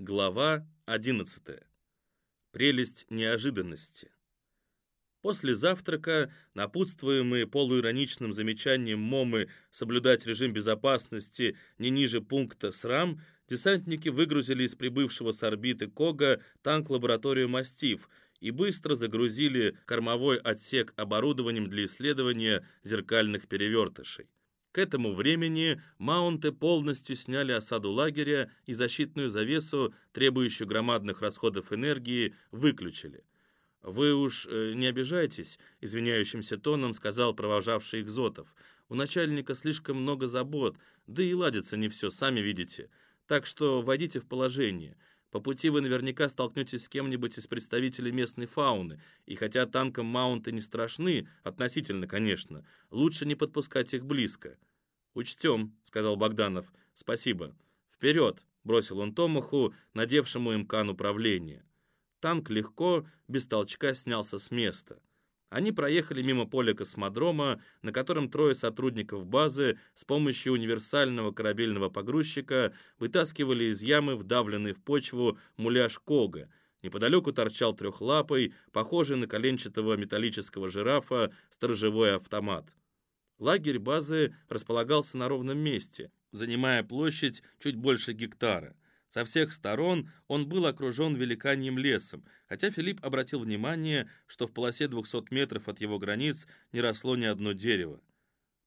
Глава 11. Прелесть неожиданности. После завтрака, напутствуемые полуироничным замечанием Момы соблюдать режим безопасности не ниже пункта СРАМ, десантники выгрузили из прибывшего с орбиты Кога танк-лабораторию «Мастиф» и быстро загрузили кормовой отсек оборудованием для исследования зеркальных перевертышей. К этому времени маунты полностью сняли осаду лагеря и защитную завесу, требующую громадных расходов энергии, выключили. «Вы уж э, не обижайтесь», — извиняющимся тоном сказал провожавший их Зотов. «У начальника слишком много забот, да и ладится не все, сами видите. Так что войдите в положение. По пути вы наверняка столкнетесь с кем-нибудь из представителей местной фауны, и хотя танкам маунты не страшны, относительно, конечно, лучше не подпускать их близко. «Учтем», — сказал Богданов. «Спасибо». «Вперед!» — бросил он Томаху, надевшему имкан управления. Танк легко, без толчка снялся с места. Они проехали мимо поля космодрома, на котором трое сотрудников базы с помощью универсального корабельного погрузчика вытаскивали из ямы вдавленный в почву муляж Кога. Неподалеку торчал трехлапый, похожий на коленчатого металлического жирафа, сторожевой автомат. Лагерь базы располагался на ровном месте, занимая площадь чуть больше гектара. Со всех сторон он был окружен великаньим лесом, хотя Филипп обратил внимание, что в полосе 200 метров от его границ не росло ни одно дерево.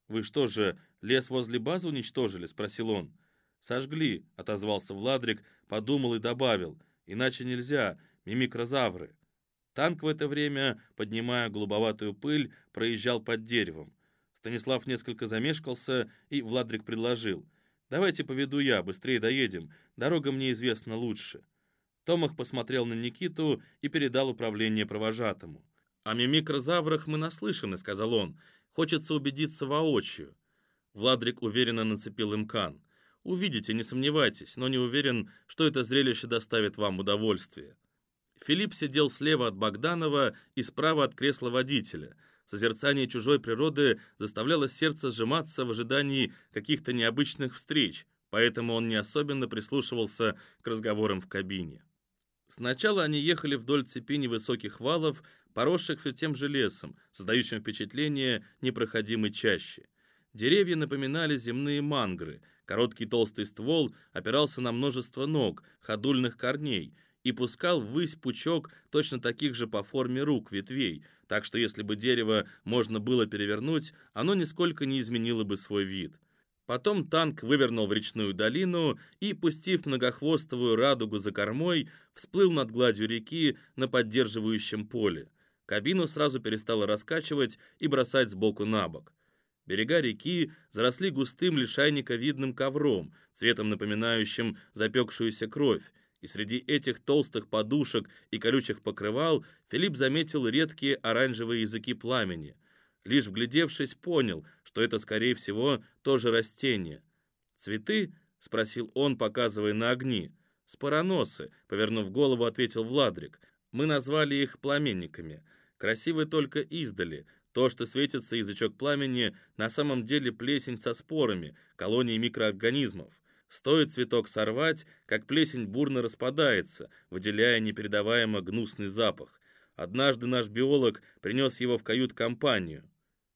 «Вы что же, лес возле базы уничтожили?» — спросил он. «Сожгли», — отозвался Владрик, подумал и добавил. «Иначе нельзя, мимикрозавры». Танк в это время, поднимая голубоватую пыль, проезжал под деревом. Станислав несколько замешкался, и Владрик предложил. «Давайте поведу я, быстрее доедем. Дорога мне известна лучше». Томах посмотрел на Никиту и передал управление провожатому. «О мимикрозаврах мы наслышаны», — сказал он. «Хочется убедиться воочию». Владрик уверенно нацепил имкан. «Увидите, не сомневайтесь, но не уверен, что это зрелище доставит вам удовольствие». Филипп сидел слева от Богданова и справа от кресла водителя — Созерцание чужой природы заставляло сердце сжиматься в ожидании каких-то необычных встреч, поэтому он не особенно прислушивался к разговорам в кабине. Сначала они ехали вдоль цепи невысоких валов, поросших все тем же лесом, создающим впечатление непроходимой чаще. Деревья напоминали земные мангры, короткий толстый ствол опирался на множество ног, ходульных корней, и пускал ввысь пучок точно таких же по форме рук ветвей, так что если бы дерево можно было перевернуть, оно нисколько не изменило бы свой вид. Потом танк вывернул в речную долину и, пустив многохвостовую радугу за кормой, всплыл над гладью реки на поддерживающем поле. Кабину сразу перестало раскачивать и бросать сбоку на бок. Берега реки заросли густым лишайниковидным ковром, цветом напоминающим запекшуюся кровь, и среди этих толстых подушек и колючих покрывал Филипп заметил редкие оранжевые языки пламени. Лишь вглядевшись, понял, что это, скорее всего, тоже растение. «Цветы?» — спросил он, показывая на огни. «Спороносы», — повернув голову, ответил Владрик. «Мы назвали их пламенниками. Красивы только издали. То, что светится язычок пламени, на самом деле плесень со спорами, колонии микроорганизмов. Стоит цветок сорвать, как плесень бурно распадается, выделяя непередаваемо гнусный запах. Однажды наш биолог принес его в кают-компанию.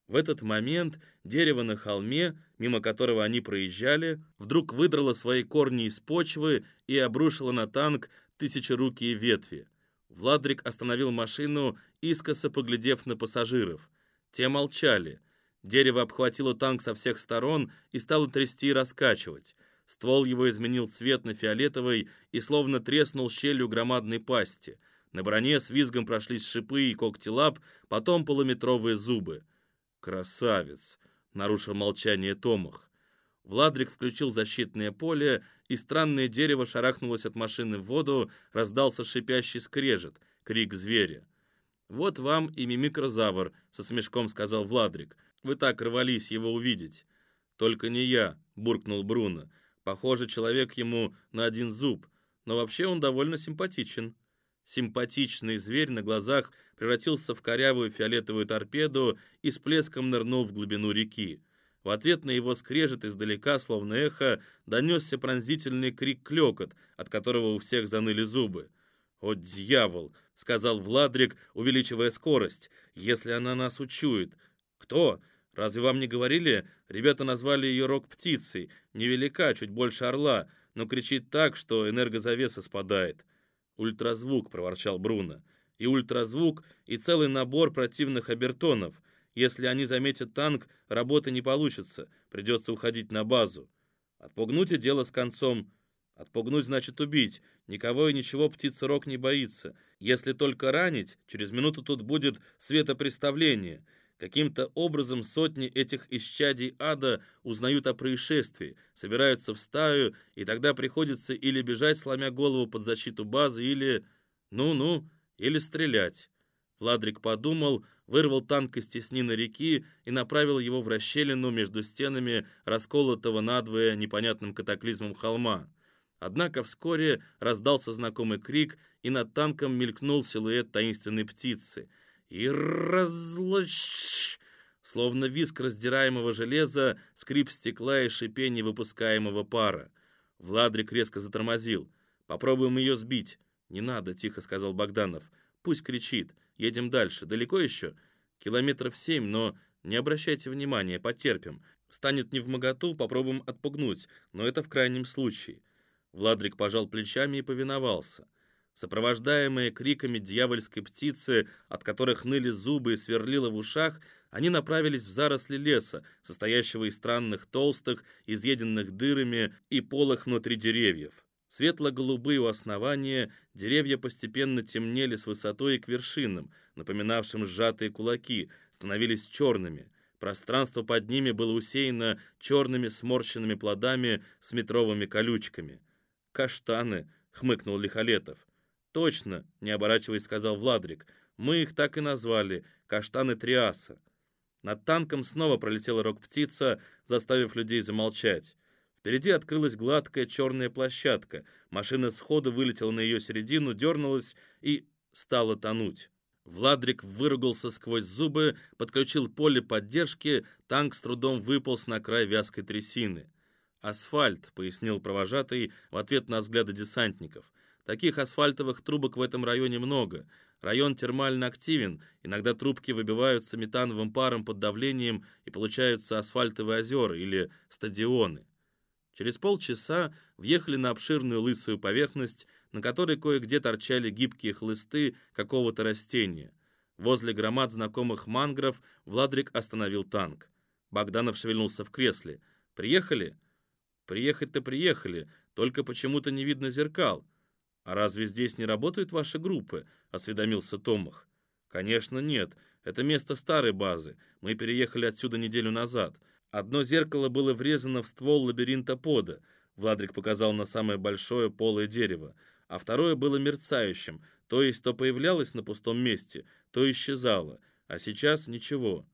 В этот момент дерево на холме, мимо которого они проезжали, вдруг выдрало свои корни из почвы и обрушило на танк тысячерукие ветви. Владрик остановил машину, искоса поглядев на пассажиров. Те молчали. Дерево обхватило танк со всех сторон и стало трясти и раскачивать. Ствол его изменил цвет на фиолетовый и словно треснул щелью громадной пасти. На броне с визгом прошлись шипы и когти лап, потом полуметровые зубы. «Красавец!» — нарушил молчание Томах. Владрик включил защитное поле, и странное дерево шарахнулось от машины в воду, раздался шипящий скрежет, крик зверя. «Вот вам и мимикрозавр», — со смешком сказал Владрик. «Вы так рвались его увидеть». «Только не я», — буркнул Бруно. Похоже, человек ему на один зуб, но вообще он довольно симпатичен. Симпатичный зверь на глазах превратился в корявую фиолетовую торпеду и с плеском нырнул в глубину реки. В ответ на его скрежет издалека, словно эхо, донесся пронзительный крик-клекот, от которого у всех заныли зубы. «О, дьявол!» — сказал Владрик, увеличивая скорость. «Если она нас учует!» «Кто? Разве вам не говорили? Ребята назвали ее рок-птицей. Невелика, чуть больше орла, но кричит так, что энергозавеса спадает». «Ультразвук!» — проворчал Бруно. «И ультразвук, и целый набор противных обертонов. Если они заметят танк, работы не получится, придется уходить на базу. Отпугнуть и дело с концом. Отпугнуть значит убить. Никого и ничего птица Рок не боится. Если только ранить, через минуту тут будет светопреставление. Каким-то образом сотни этих исчадий ада узнают о происшествии, собираются в стаю, и тогда приходится или бежать, сломя голову под защиту базы, или... Ну-ну, или стрелять. Владрик подумал, вырвал танк из теснины реки и направил его в расщелину между стенами расколотого надвое непонятным катаклизмом холма. Однако вскоре раздался знакомый крик, и над танком мелькнул силуэт таинственной птицы. И разлощ... Словно виск раздираемого железа, скрип стекла и шипение выпускаемого пара. Владрик резко затормозил. «Попробуем ее сбить». «Не надо», — тихо сказал Богданов. «Пусть кричит. Едем дальше. Далеко еще? Километров семь, но не обращайте внимания, потерпим. Станет не в моготу, попробуем отпугнуть, но это в крайнем случае». Владрик пожал плечами и повиновался. Сопровождаемые криками дьявольской птицы, от которых ныли зубы и сверлило в ушах, они направились в заросли леса, состоящего из странных толстых, изъеденных дырами и полых внутри деревьев. Светло-голубые у основания, деревья постепенно темнели с высотой и к вершинам, напоминавшим сжатые кулаки, становились черными. Пространство под ними было усеяно черными сморщенными плодами с метровыми колючками. «Каштаны!» — хмыкнул Лихолетов. «Точно!» — не оборачиваясь, сказал Владрик. «Мы их так и назвали — каштаны Триаса». Над танком снова пролетела рок-птица, заставив людей замолчать. Впереди открылась гладкая черная площадка. Машина сходу вылетела на ее середину, дернулась и стала тонуть. Владрик выругался сквозь зубы, подключил поле поддержки, танк с трудом выполз на край вязкой трясины. «Асфальт», — пояснил провожатый в ответ на взгляды десантников. «Таких асфальтовых трубок в этом районе много. Район термально активен, иногда трубки выбиваются метановым паром под давлением и получаются асфальтовые озера или стадионы. Через полчаса въехали на обширную лысую поверхность, на которой кое-где торчали гибкие хлысты какого-то растения. Возле громад знакомых мангров Владрик остановил танк. Богданов шевельнулся в кресле. «Приехали?» «Приехать-то приехали, только почему-то не видно зеркал». «А разве здесь не работают ваши группы?» — осведомился Томах. «Конечно нет. Это место старой базы. Мы переехали отсюда неделю назад. Одно зеркало было врезано в ствол лабиринта пода, Владрик показал на самое большое полое дерево, а второе было мерцающим, то есть то появлялось на пустом месте, то исчезало, а сейчас ничего.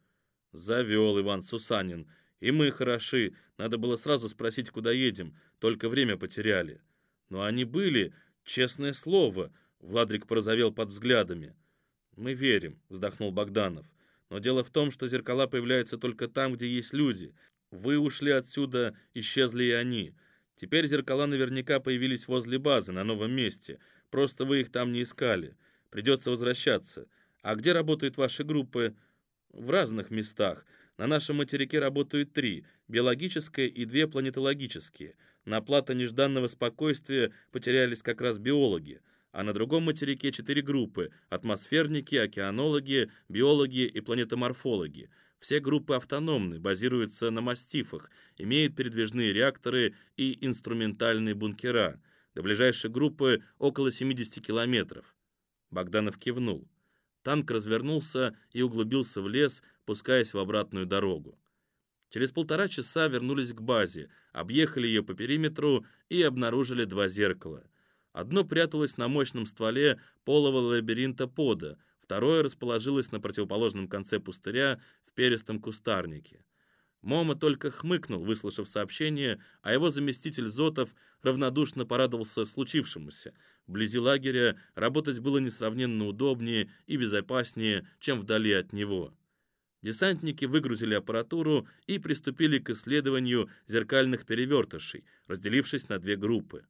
Завел Иван Сусанин. И мы хороши, надо было сразу спросить, куда едем, только время потеряли. Но они были, честное слово, Владрик порозовел под взглядами. «Мы верим», — вздохнул Богданов. Но дело в том, что зеркала появляются только там, где есть люди. Вы ушли отсюда, исчезли и они. Теперь зеркала наверняка появились возле базы, на новом месте. Просто вы их там не искали. Придется возвращаться. А где работают ваши группы? В разных местах. На нашем материке работают три – биологические и две планетологические. На плато нежданного спокойствия потерялись как раз биологи а на другом материке четыре группы – атмосферники, океанологи, биологи и планетоморфологи. Все группы автономны, базируются на мастифах, имеют передвижные реакторы и инструментальные бункера. До ближайшей группы около 70 километров. Богданов кивнул. Танк развернулся и углубился в лес, пускаясь в обратную дорогу. Через полтора часа вернулись к базе, объехали ее по периметру и обнаружили два зеркала. Одно пряталось на мощном стволе полого лабиринта пода, второе расположилось на противоположном конце пустыря в перистом кустарнике. Мома только хмыкнул, выслушав сообщение, а его заместитель Зотов равнодушно порадовался случившемуся. Вблизи лагеря работать было несравненно удобнее и безопаснее, чем вдали от него. Десантники выгрузили аппаратуру и приступили к исследованию зеркальных перевертышей, разделившись на две группы.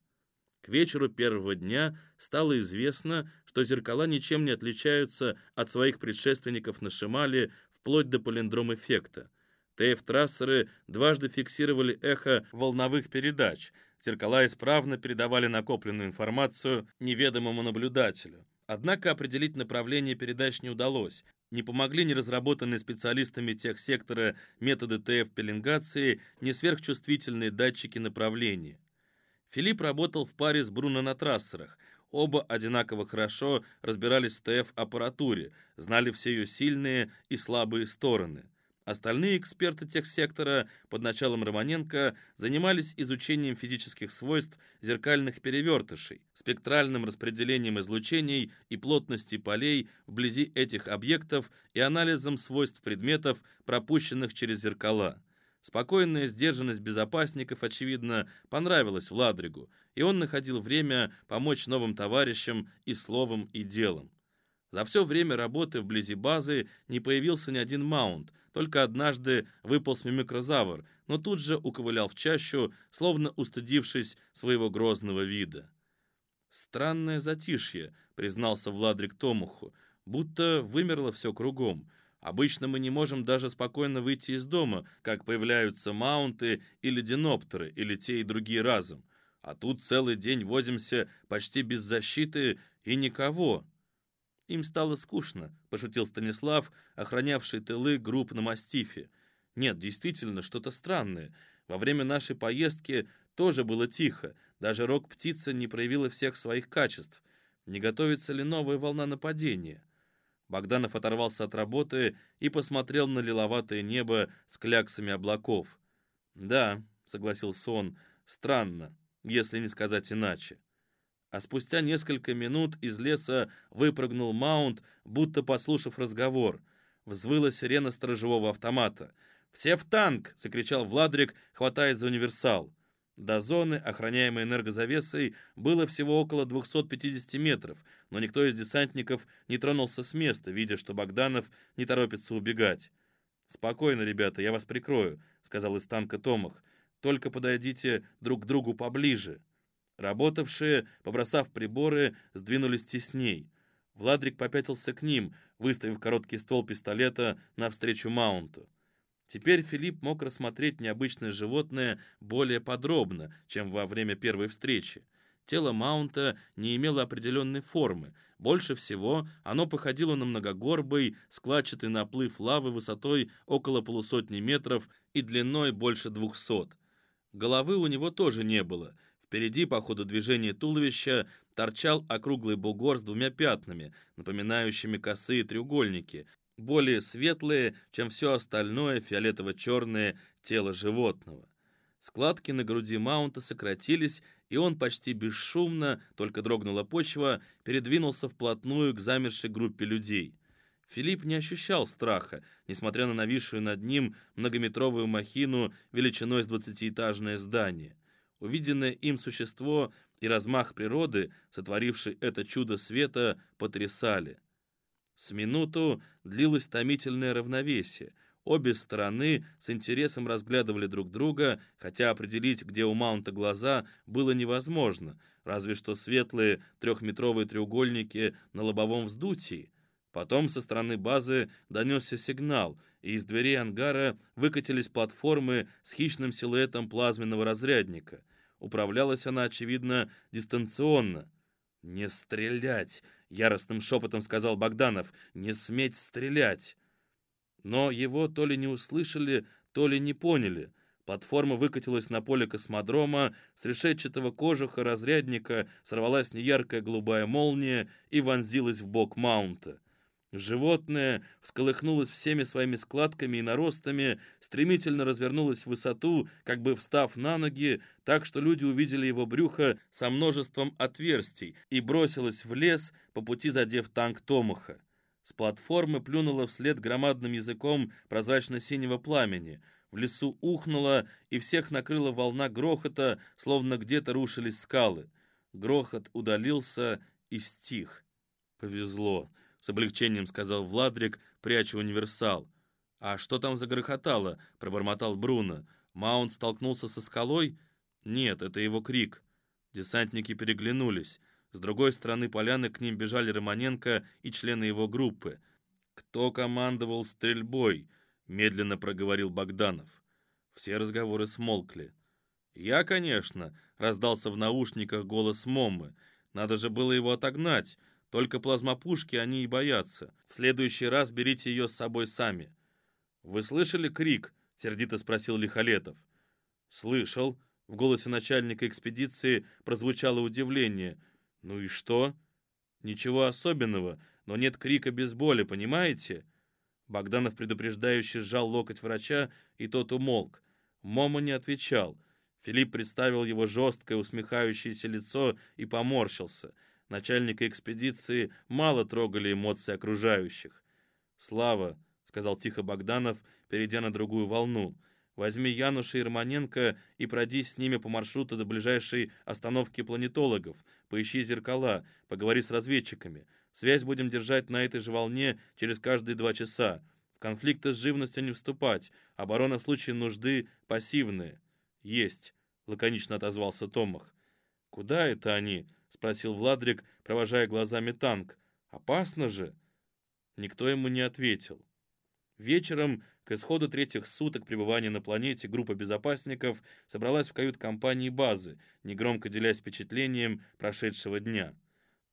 К вечеру первого дня стало известно, что зеркала ничем не отличаются от своих предшественников на Шимале вплоть до палиндром-эффекта. ТФ-трассеры дважды фиксировали эхо волновых передач. Зеркала исправно передавали накопленную информацию неведомому наблюдателю. Однако определить направление передач не удалось. Не помогли ни разработанные специалистами техсектора методы ТФ-пеленгации, ни сверхчувствительные датчики направления. Филипп работал в паре с Бруно на трассерах. Оба одинаково хорошо разбирались в ТФ-аппаратуре, знали все ее сильные и слабые стороны. Остальные эксперты техсектора под началом Романенко занимались изучением физических свойств зеркальных перевертышей, спектральным распределением излучений и плотности полей вблизи этих объектов и анализом свойств предметов, пропущенных через зеркала. Спокойная сдержанность безопасников, очевидно, понравилась Владригу, и он находил время помочь новым товарищам и словом, и делом. За все время работы вблизи базы не появился ни один маунт, только однажды выполз мимикрозавр, но тут же уковылял в чащу, словно устыдившись своего грозного вида. «Странное затишье», — признался Владрик Томуху, «будто вымерло все кругом». Обычно мы не можем даже спокойно выйти из дома, как появляются маунты или диноптеры, или те и другие разом. А тут целый день возимся почти без защиты и никого. Им стало скучно, пошутил Станислав, охранявший тылы групп на мастифе. Нет, действительно, что-то странное. Во время нашей поездки тоже было тихо, даже рок-птица не проявила всех своих качеств. Не готовится ли новая волна нападения? Богданов оторвался от работы и посмотрел на лиловатое небо с кляксами облаков. «Да», — согласился он, — «странно, если не сказать иначе». А спустя несколько минут из леса выпрыгнул Маунт, будто послушав разговор. Взвыла сирена сторожевого автомата. «Все в танк!» — закричал Владрик, хватаясь за универсал. До зоны, охраняемой энергозавесой, было всего около 250 метров, но никто из десантников не тронулся с места, видя, что Богданов не торопится убегать. «Спокойно, ребята, я вас прикрою», — сказал из танка Томах. «Только подойдите друг к другу поближе». Работавшие, побросав приборы, сдвинулись тесней. Владрик попятился к ним, выставив короткий ствол пистолета навстречу Маунту. Теперь Филипп мог рассмотреть необычное животное более подробно, чем во время первой встречи. Тело Маунта не имело определенной формы. Больше всего оно походило на многогорбый, складчатый наплыв лавы высотой около полусотни метров и длиной больше двухсот. Головы у него тоже не было. Впереди, по ходу движения туловища, торчал округлый бугор с двумя пятнами, напоминающими косые треугольники, более светлые, чем все остальное фиолетово-черное тело животного. Складки на груди маунта сократились, и он почти бесшумно, только дрогнула почва, передвинулся вплотную к замершей группе людей. Филипп не ощущал страха, несмотря на нависшую над ним многометровую махину величиной с двадцатиэтажное здание. Увиденное им существо и размах природы, сотворивший это чудо света, потрясали. С минуту длилось томительное равновесие. Обе стороны с интересом разглядывали друг друга, хотя определить, где у Маунта глаза, было невозможно, разве что светлые трехметровые треугольники на лобовом вздутии. Потом со стороны базы донесся сигнал, и из дверей ангара выкатились платформы с хищным силуэтом плазменного разрядника. Управлялась она, очевидно, дистанционно. «Не стрелять!» — яростным шепотом сказал Богданов. «Не сметь стрелять!» Но его то ли не услышали, то ли не поняли. Платформа выкатилась на поле космодрома, с решетчатого кожуха разрядника сорвалась неяркая голубая молния и вонзилась в бок маунта. Животное всколыхнулось всеми своими складками и наростами, стремительно развернулось в высоту, как бы встав на ноги, так что люди увидели его брюхо со множеством отверстий и бросилось в лес, по пути задев танк Томаха. С платформы плюнуло вслед громадным языком прозрачно-синего пламени. В лесу ухнуло, и всех накрыла волна грохота, словно где-то рушились скалы. Грохот удалился и стих. Повезло с облегчением сказал Владрик, пряча универсал. «А что там загрохотало?» — пробормотал Бруно. «Маунт столкнулся со скалой?» «Нет, это его крик». Десантники переглянулись. С другой стороны поляны к ним бежали Романенко и члены его группы. «Кто командовал стрельбой?» — медленно проговорил Богданов. Все разговоры смолкли. «Я, конечно», — раздался в наушниках голос Моммы. «Надо же было его отогнать. Только плазмопушки они и боятся. В следующий раз берите ее с собой сами». «Вы слышали крик?» — сердито спросил Лихолетов. «Слышал». В голосе начальника экспедиции прозвучало удивление. «Ну и что?» «Ничего особенного, но нет крика без боли, понимаете?» Богданов предупреждающе сжал локоть врача, и тот умолк. Мома не отвечал. Филипп представил его жесткое усмехающееся лицо и поморщился. Начальника экспедиции мало трогали эмоции окружающих. «Слава», — сказал тихо Богданов, перейдя на другую волну, — Возьми Януша и Романенко и пройди с ними по маршруту до ближайшей остановки планетологов. Поищи зеркала, поговори с разведчиками. Связь будем держать на этой же волне через каждые два часа. В конфликты с живностью не вступать. Оборона в случае нужды пассивная. Есть, лаконично отозвался Томах. Куда это они? Спросил Владрик, провожая глазами танк. Опасно же. Никто ему не ответил. Вечером, к исходу третьих суток пребывания на планете, группа безопасников собралась в кают-компании базы, негромко делясь впечатлением прошедшего дня.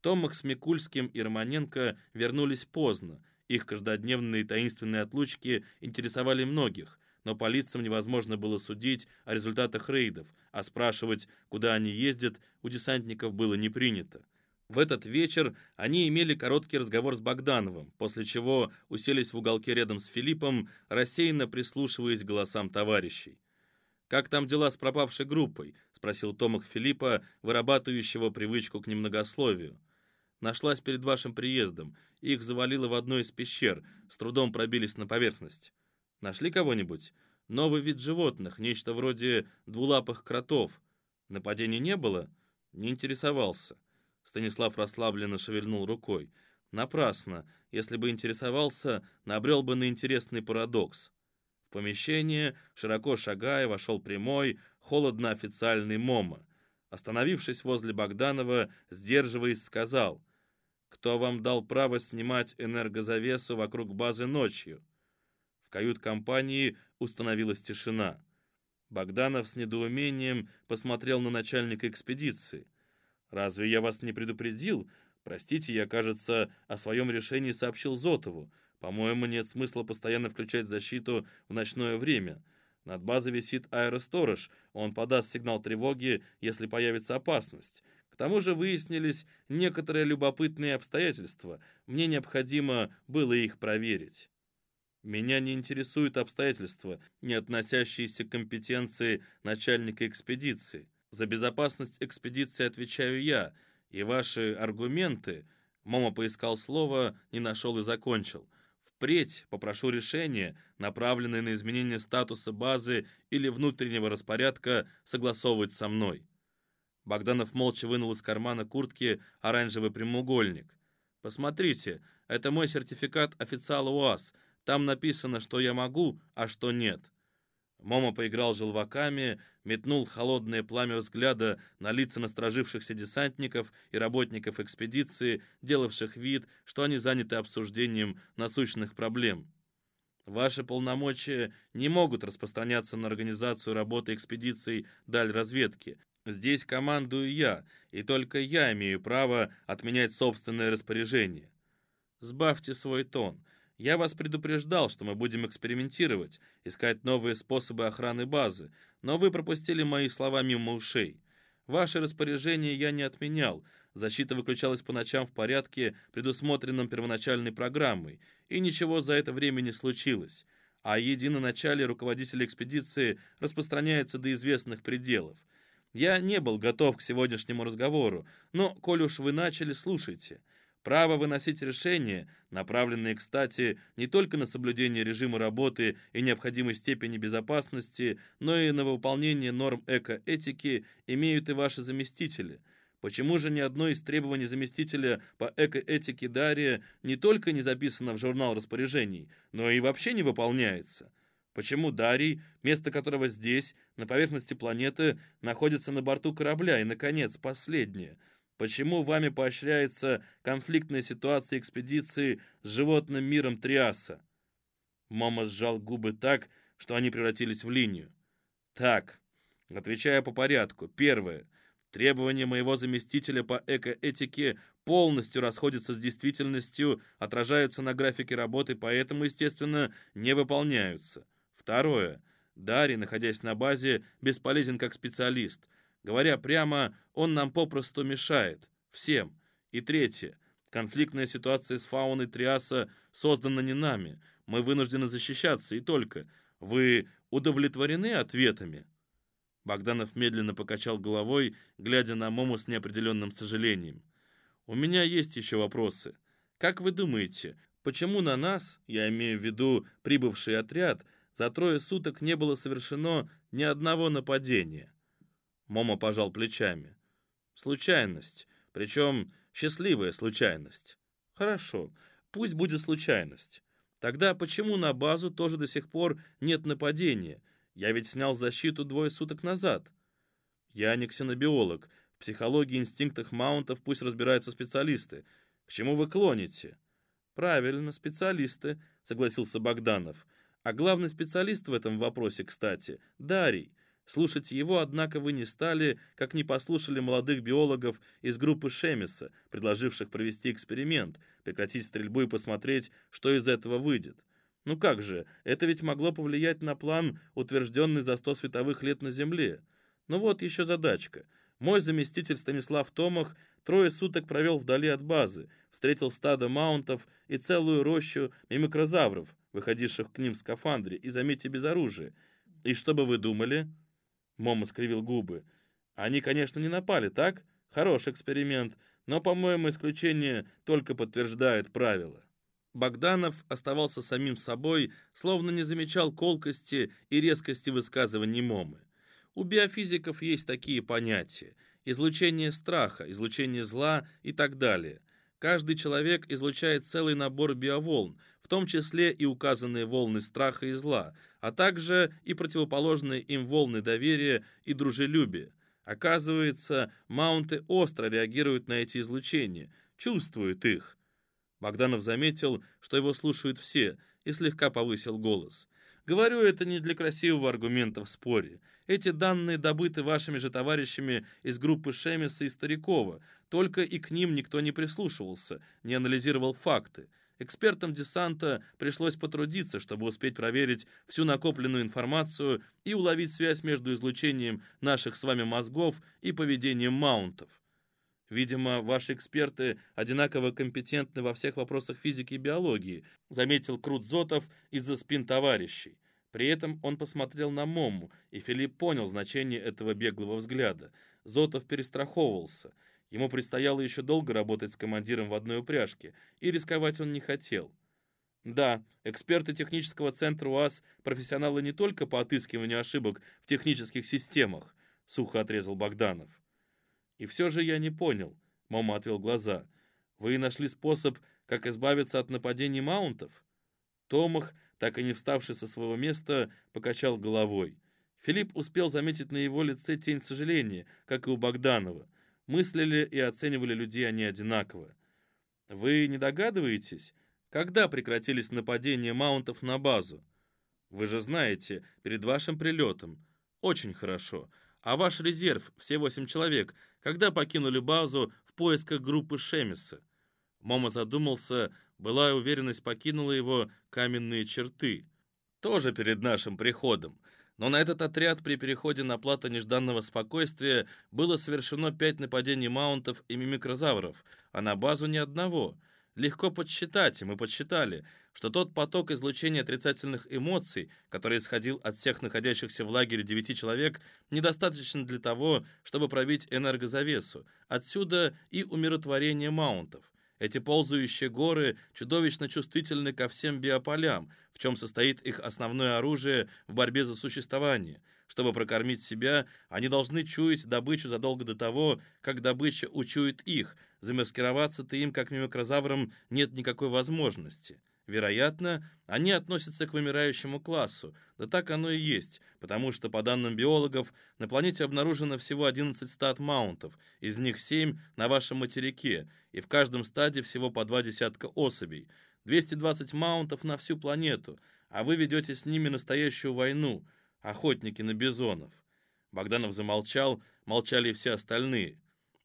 Томах с Микульским и Романенко вернулись поздно. Их каждодневные таинственные отлучки интересовали многих, но по лицам невозможно было судить о результатах рейдов, а спрашивать, куда они ездят, у десантников было не принято. В этот вечер они имели короткий разговор с Богдановым, после чего уселись в уголке рядом с Филиппом, рассеянно прислушиваясь к голосам товарищей. «Как там дела с пропавшей группой?» — спросил Томах Филиппа, вырабатывающего привычку к немногословию. «Нашлась перед вашим приездом. Их завалило в одной из пещер, с трудом пробились на поверхность. Нашли кого-нибудь? Новый вид животных, нечто вроде двулапых кротов. Нападений не было?» «Не интересовался». Станислав расслабленно шевельнул рукой. Напрасно. Если бы интересовался, набрел бы на интересный парадокс. В помещение, широко шагая, вошел прямой, холодно официальный Мома. Остановившись возле Богданова, сдерживаясь, сказал, «Кто вам дал право снимать энергозавесу вокруг базы ночью?» В кают-компании установилась тишина. Богданов с недоумением посмотрел на начальника экспедиции – «Разве я вас не предупредил? Простите, я, кажется, о своем решении сообщил Зотову. По-моему, нет смысла постоянно включать защиту в ночное время. Над базой висит аэросторож, он подаст сигнал тревоги, если появится опасность. К тому же выяснились некоторые любопытные обстоятельства. Мне необходимо было их проверить». Меня не интересуют обстоятельства, не относящиеся к компетенции начальника экспедиции. За безопасность экспедиции отвечаю я, и ваши аргументы...» Момо поискал слово, не нашел и закончил. «Впредь попрошу решения, направленные на изменение статуса базы или внутреннего распорядка, согласовывать со мной». Богданов молча вынул из кармана куртки оранжевый прямоугольник. «Посмотрите, это мой сертификат официала УАЗ. Там написано, что я могу, а что нет». Момо поиграл желваками, метнул холодное пламя взгляда на лица насторожившихся десантников и работников экспедиции, делавших вид, что они заняты обсуждением насущных проблем. Ваши полномочия не могут распространяться на организацию работы экспедиций дальразведки. Здесь командую я, и только я имею право отменять собственное распоряжение. Сбавьте свой тон. Я вас предупреждал, что мы будем экспериментировать, искать новые способы охраны базы, но вы пропустили мои слова мимо ушей. Ваше распоряжение я не отменял. Защита выключалась по ночам в порядке, предусмотренном первоначальной программой, и ничего за это время не случилось. А единоначале руководителя экспедиции распространяется до известных пределов. Я не был готов к сегодняшнему разговору, но, коль уж вы начали, слушайте. Право выносить решения, направленные, кстати, не только на соблюдение режима работы и необходимой степени безопасности, но и на выполнение норм экоэтики, имеют и ваши заместители. Почему же ни одно из требований заместителя по экоэтике Дария не только не записано в журнал распоряжений, но и вообще не выполняется? Почему Дарий, место которого здесь, на поверхности планеты, находится на борту корабля? И, наконец, последнее. Почему вами поощряется конфликтная ситуация экспедиции с животным миром Триаса? Мама сжал губы так, что они превратились в линию. Так, отвечая по порядку. Первое. Требования моего заместителя по экоэтике полностью расходятся с действительностью, отражаются на графике работы, поэтому, естественно, не выполняются. Второе. Дарий, находясь на базе, бесполезен как специалист. Говоря прямо, он нам попросту мешает. Всем. И третье. Конфликтная ситуация с фауной Триаса создана не нами. Мы вынуждены защищаться, и только. Вы удовлетворены ответами?» Богданов медленно покачал головой, глядя на Мому с неопределенным сожалением. «У меня есть еще вопросы. Как вы думаете, почему на нас, я имею в виду прибывший отряд, за трое суток не было совершено ни одного нападения. Момо пожал плечами. Случайность, причем счастливая случайность. Хорошо, пусть будет случайность. Тогда почему на базу тоже до сих пор нет нападения? Я ведь снял защиту двое суток назад. Я не ксенобиолог. В психологии инстинктах маунтов пусть разбираются специалисты. К чему вы клоните? Правильно, специалисты, согласился Богданов. А главный специалист в этом вопросе, кстати, Дарий. Слушать его, однако, вы не стали, как не послушали молодых биологов из группы Шемиса, предложивших провести эксперимент, прекратить стрельбу и посмотреть, что из этого выйдет. Ну как же, это ведь могло повлиять на план, утвержденный за 100 световых лет на Земле. Ну вот еще задачка. Мой заместитель Станислав Томах трое суток провел вдали от базы, встретил стадо маунтов и целую рощу мимикрозавров, выходивших к ним в скафандре, и, заметьте, без оружия. И что бы вы думали?» Момо скривил губы. «Они, конечно, не напали, так? Хороший эксперимент, но, по-моему, исключение только подтверждает правило». Богданов оставался самим собой, словно не замечал колкости и резкости высказываний Момы. У биофизиков есть такие понятия – излучение страха, излучение зла и так далее. Каждый человек излучает целый набор биоволн, в том числе и указанные волны страха и зла, а также и противоположные им волны доверия и дружелюбия. Оказывается, маунты остро реагируют на эти излучения, чувствуют их. Богданов заметил, что его слушают все, и слегка повысил голос. Говорю это не для красивого аргумента в споре. Эти данные добыты вашими же товарищами из группы Шемиса и Старикова, только и к ним никто не прислушивался, не анализировал факты. Экспертам десанта пришлось потрудиться, чтобы успеть проверить всю накопленную информацию и уловить связь между излучением наших с вами мозгов и поведением маунтов. Видимо, ваши эксперты одинаково компетентны во всех вопросах физики и биологии, заметил Крутзотов из-за спин товарищей. При этом он посмотрел на Момму, и Филипп понял значение этого беглого взгляда. Зотов перестраховывался – Ему предстояло еще долго работать с командиром в одной упряжке, и рисковать он не хотел. Да, эксперты технического центра УАЗ – профессионалы не только по отыскиванию ошибок в технических системах, сухо отрезал Богданов. И все же я не понял, Мома отвел глаза. Вы нашли способ, как избавиться от нападений маунтов? Томах, так и не вставший со своего места, покачал головой. Филипп успел заметить на его лице тень сожаления, как и у Богданова – мыслили и оценивали людей они одинаково. Вы не догадываетесь, когда прекратились нападения маунтов на базу? Вы же знаете, перед вашим прилетом. Очень хорошо. А ваш резерв, все восемь человек, когда покинули базу в поисках группы Шемиса? Момо задумался, былая уверенность покинула его каменные черты. Тоже перед нашим приходом. Но на этот отряд при переходе на плато нежданного спокойствия было совершено пять нападений маунтов и мимикрозавров, а на базу ни одного. Легко подсчитать, и мы подсчитали, что тот поток излучения отрицательных эмоций, который исходил от всех находящихся в лагере девяти человек, недостаточно для того, чтобы пробить энергозавесу. Отсюда и умиротворение маунтов. Эти ползающие горы чудовищно чувствительны ко всем биополям, в чем состоит их основное оружие в борьбе за существование. Чтобы прокормить себя, они должны чуять добычу задолго до того, как добыча учует их. Замаскироваться-то им, как мимикрозаврам, нет никакой возможности. Вероятно, они относятся к вымирающему классу, да так оно и есть, потому что, по данным биологов, на планете обнаружено всего 11 стад маунтов, из них 7 на вашем материке, и в каждом стаде всего по два десятка особей. 220 маунтов на всю планету, а вы ведете с ними настоящую войну, охотники на бизонов. Богданов замолчал, молчали и все остальные.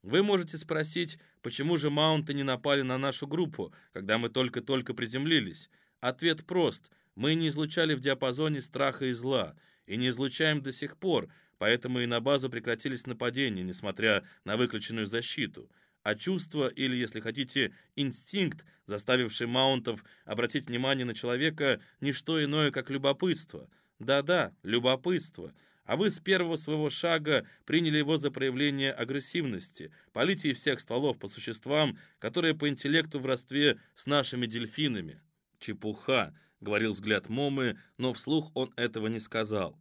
Вы можете спросить, почему же маунты не напали на нашу группу, когда мы только-только приземлились? Ответ прост. Мы не излучали в диапазоне страха и зла, и не излучаем до сих пор, поэтому и на базу прекратились нападения, несмотря на выключенную защиту. А чувство, или, если хотите, инстинкт, заставивший маунтов обратить внимание на человека, не что иное, как любопытство. Да-да, любопытство — а вы с первого своего шага приняли его за проявление агрессивности, полите всех стволов по существам, которые по интеллекту в родстве с нашими дельфинами. Чепуха, говорил взгляд Момы, но вслух он этого не сказал.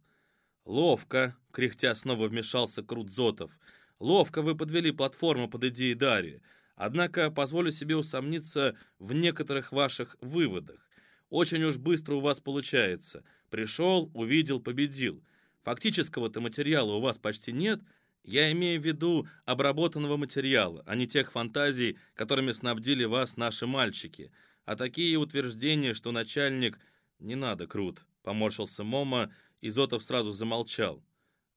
Ловко, кряхтя снова вмешался Крутзотов. Ловко вы подвели платформу под идеей Дарьи. Однако позволю себе усомниться в некоторых ваших выводах. Очень уж быстро у вас получается. Пришел, увидел, победил. Фактического-то материала у вас почти нет. Я имею в виду обработанного материала, а не тех фантазий, которыми снабдили вас наши мальчики. А такие утверждения, что начальник... Не надо, Крут, поморщился Мома, и Зотов сразу замолчал.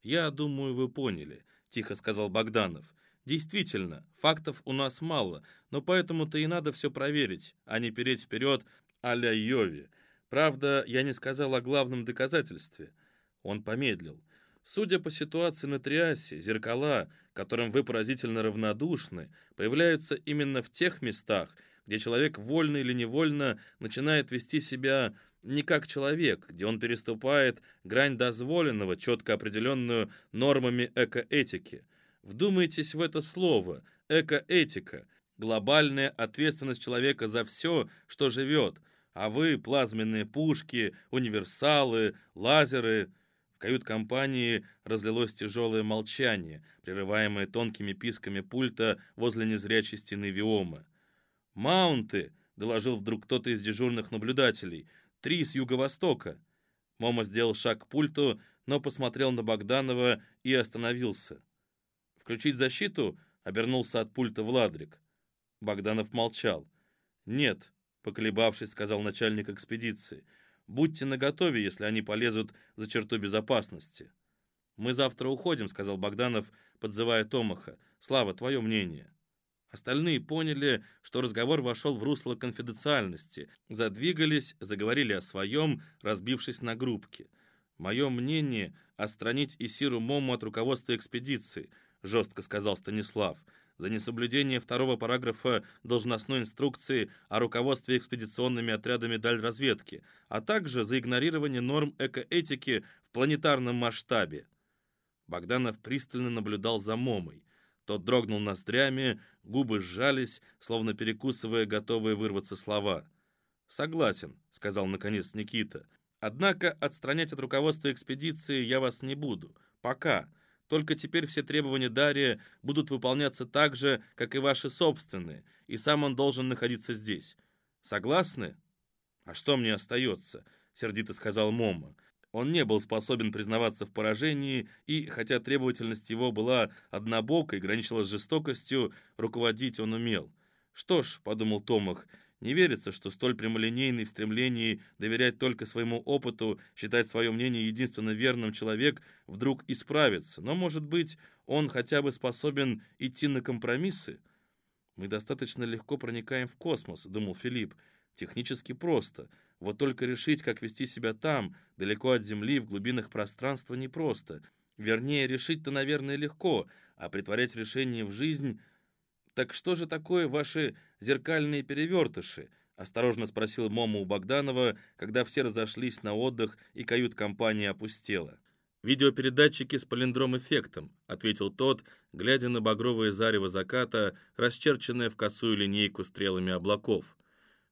«Я думаю, вы поняли», — тихо сказал Богданов. «Действительно, фактов у нас мало, но поэтому-то и надо все проверить, а не переть вперед а-ля Йови. Правда, я не сказал о главном доказательстве — он помедлил. Судя по ситуации на Триасе, зеркала, которым вы поразительно равнодушны, появляются именно в тех местах, где человек вольно или невольно начинает вести себя не как человек, где он переступает грань дозволенного, четко определенную нормами экоэтики. Вдумайтесь в это слово «экоэтика», глобальная ответственность человека за все, что живет, а вы, плазменные пушки, универсалы, лазеры – в кают-компании разлилось тяжелое молчание, прерываемое тонкими писками пульта возле незрячей стены Виома. «Маунты!» — доложил вдруг кто-то из дежурных наблюдателей. «Три с юго-востока!» Мома сделал шаг к пульту, но посмотрел на Богданова и остановился. «Включить защиту?» — обернулся от пульта Владрик. Богданов молчал. «Нет», — поколебавшись, сказал начальник экспедиции. Будьте наготове, если они полезут за черту безопасности. «Мы завтра уходим», — сказал Богданов, подзывая Томаха. «Слава, твое мнение». Остальные поняли, что разговор вошел в русло конфиденциальности, задвигались, заговорили о своем, разбившись на группки. «Мое мнение — отстранить Исиру Мому от руководства экспедиции», — жестко сказал Станислав за несоблюдение второго параграфа должностной инструкции о руководстве экспедиционными отрядами дальразведки, а также за игнорирование норм экоэтики в планетарном масштабе. Богданов пристально наблюдал за Момой. Тот дрогнул ноздрями, губы сжались, словно перекусывая готовые вырваться слова. «Согласен», — сказал наконец Никита. «Однако отстранять от руководства экспедиции я вас не буду. Пока. Только теперь все требования Дария будут выполняться так же, как и ваши собственные, и сам он должен находиться здесь. Согласны? А что мне остается? Сердито сказал Мома. Он не был способен признаваться в поражении, и, хотя требовательность его была однобокой, граничила с жестокостью, руководить он умел. «Что ж», — подумал Томах, — не верится, что столь прямолинейный в стремлении доверять только своему опыту, считать свое мнение единственно верным человек, вдруг исправится. Но, может быть, он хотя бы способен идти на компромиссы? «Мы достаточно легко проникаем в космос», — думал Филипп. «Технически просто. Вот только решить, как вести себя там, далеко от Земли, в глубинах пространства, непросто. Вернее, решить-то, наверное, легко, а притворять решение в жизнь «Так что же такое ваши зеркальные перевертыши?» — осторожно спросил Мома у Богданова, когда все разошлись на отдых и кают-компания опустела. «Видеопередатчики с палиндром-эффектом», — ответил тот, глядя на багровое зарево заката, расчерченное в косую линейку стрелами облаков.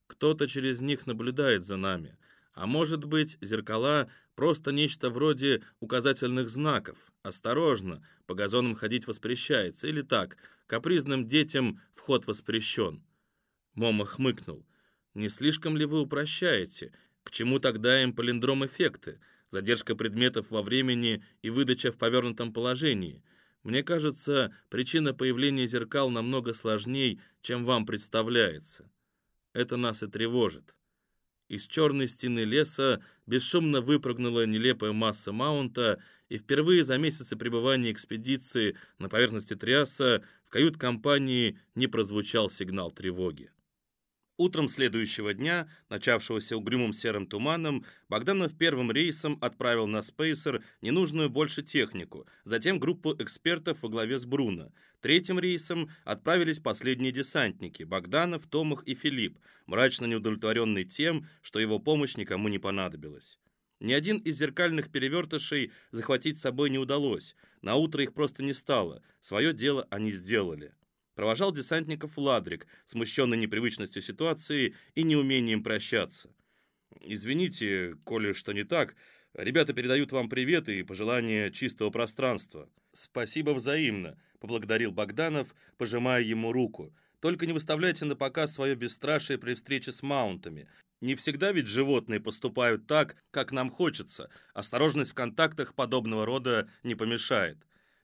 «Кто-то через них наблюдает за нами. А может быть, зеркала Просто нечто вроде указательных знаков. Осторожно, по газонам ходить воспрещается. Или так, капризным детям вход воспрещен. Мома хмыкнул. Не слишком ли вы упрощаете? К чему тогда им палиндром-эффекты? Задержка предметов во времени и выдача в повернутом положении. Мне кажется, причина появления зеркал намного сложней, чем вам представляется. Это нас и тревожит. Из черной стены леса бесшумно выпрыгнула нелепая масса маунта, и впервые за месяцы пребывания экспедиции на поверхности Триаса в кают-компании не прозвучал сигнал тревоги. Утром следующего дня, начавшегося угрюмым серым туманом, Богданов первым рейсом отправил на Спейсер ненужную больше технику, затем группу экспертов во главе с Бруно. Третьим рейсом отправились последние десантники – Богданов, Томах и Филипп, мрачно неудовлетворенный тем, что его помощь никому не понадобилась. Ни один из зеркальных перевертышей захватить с собой не удалось, на утро их просто не стало, свое дело они сделали. Провожал десантников Ладрик, смущенный непривычностью ситуации и неумением прощаться. «Извините, коли что не так, ребята передают вам привет и пожелания чистого пространства». «Спасибо взаимно», — поблагодарил Богданов, пожимая ему руку. «Только не выставляйте на показ свое бесстрашие при встрече с маунтами. Не всегда ведь животные поступают так, как нам хочется. Осторожность в контактах подобного рода не помешает».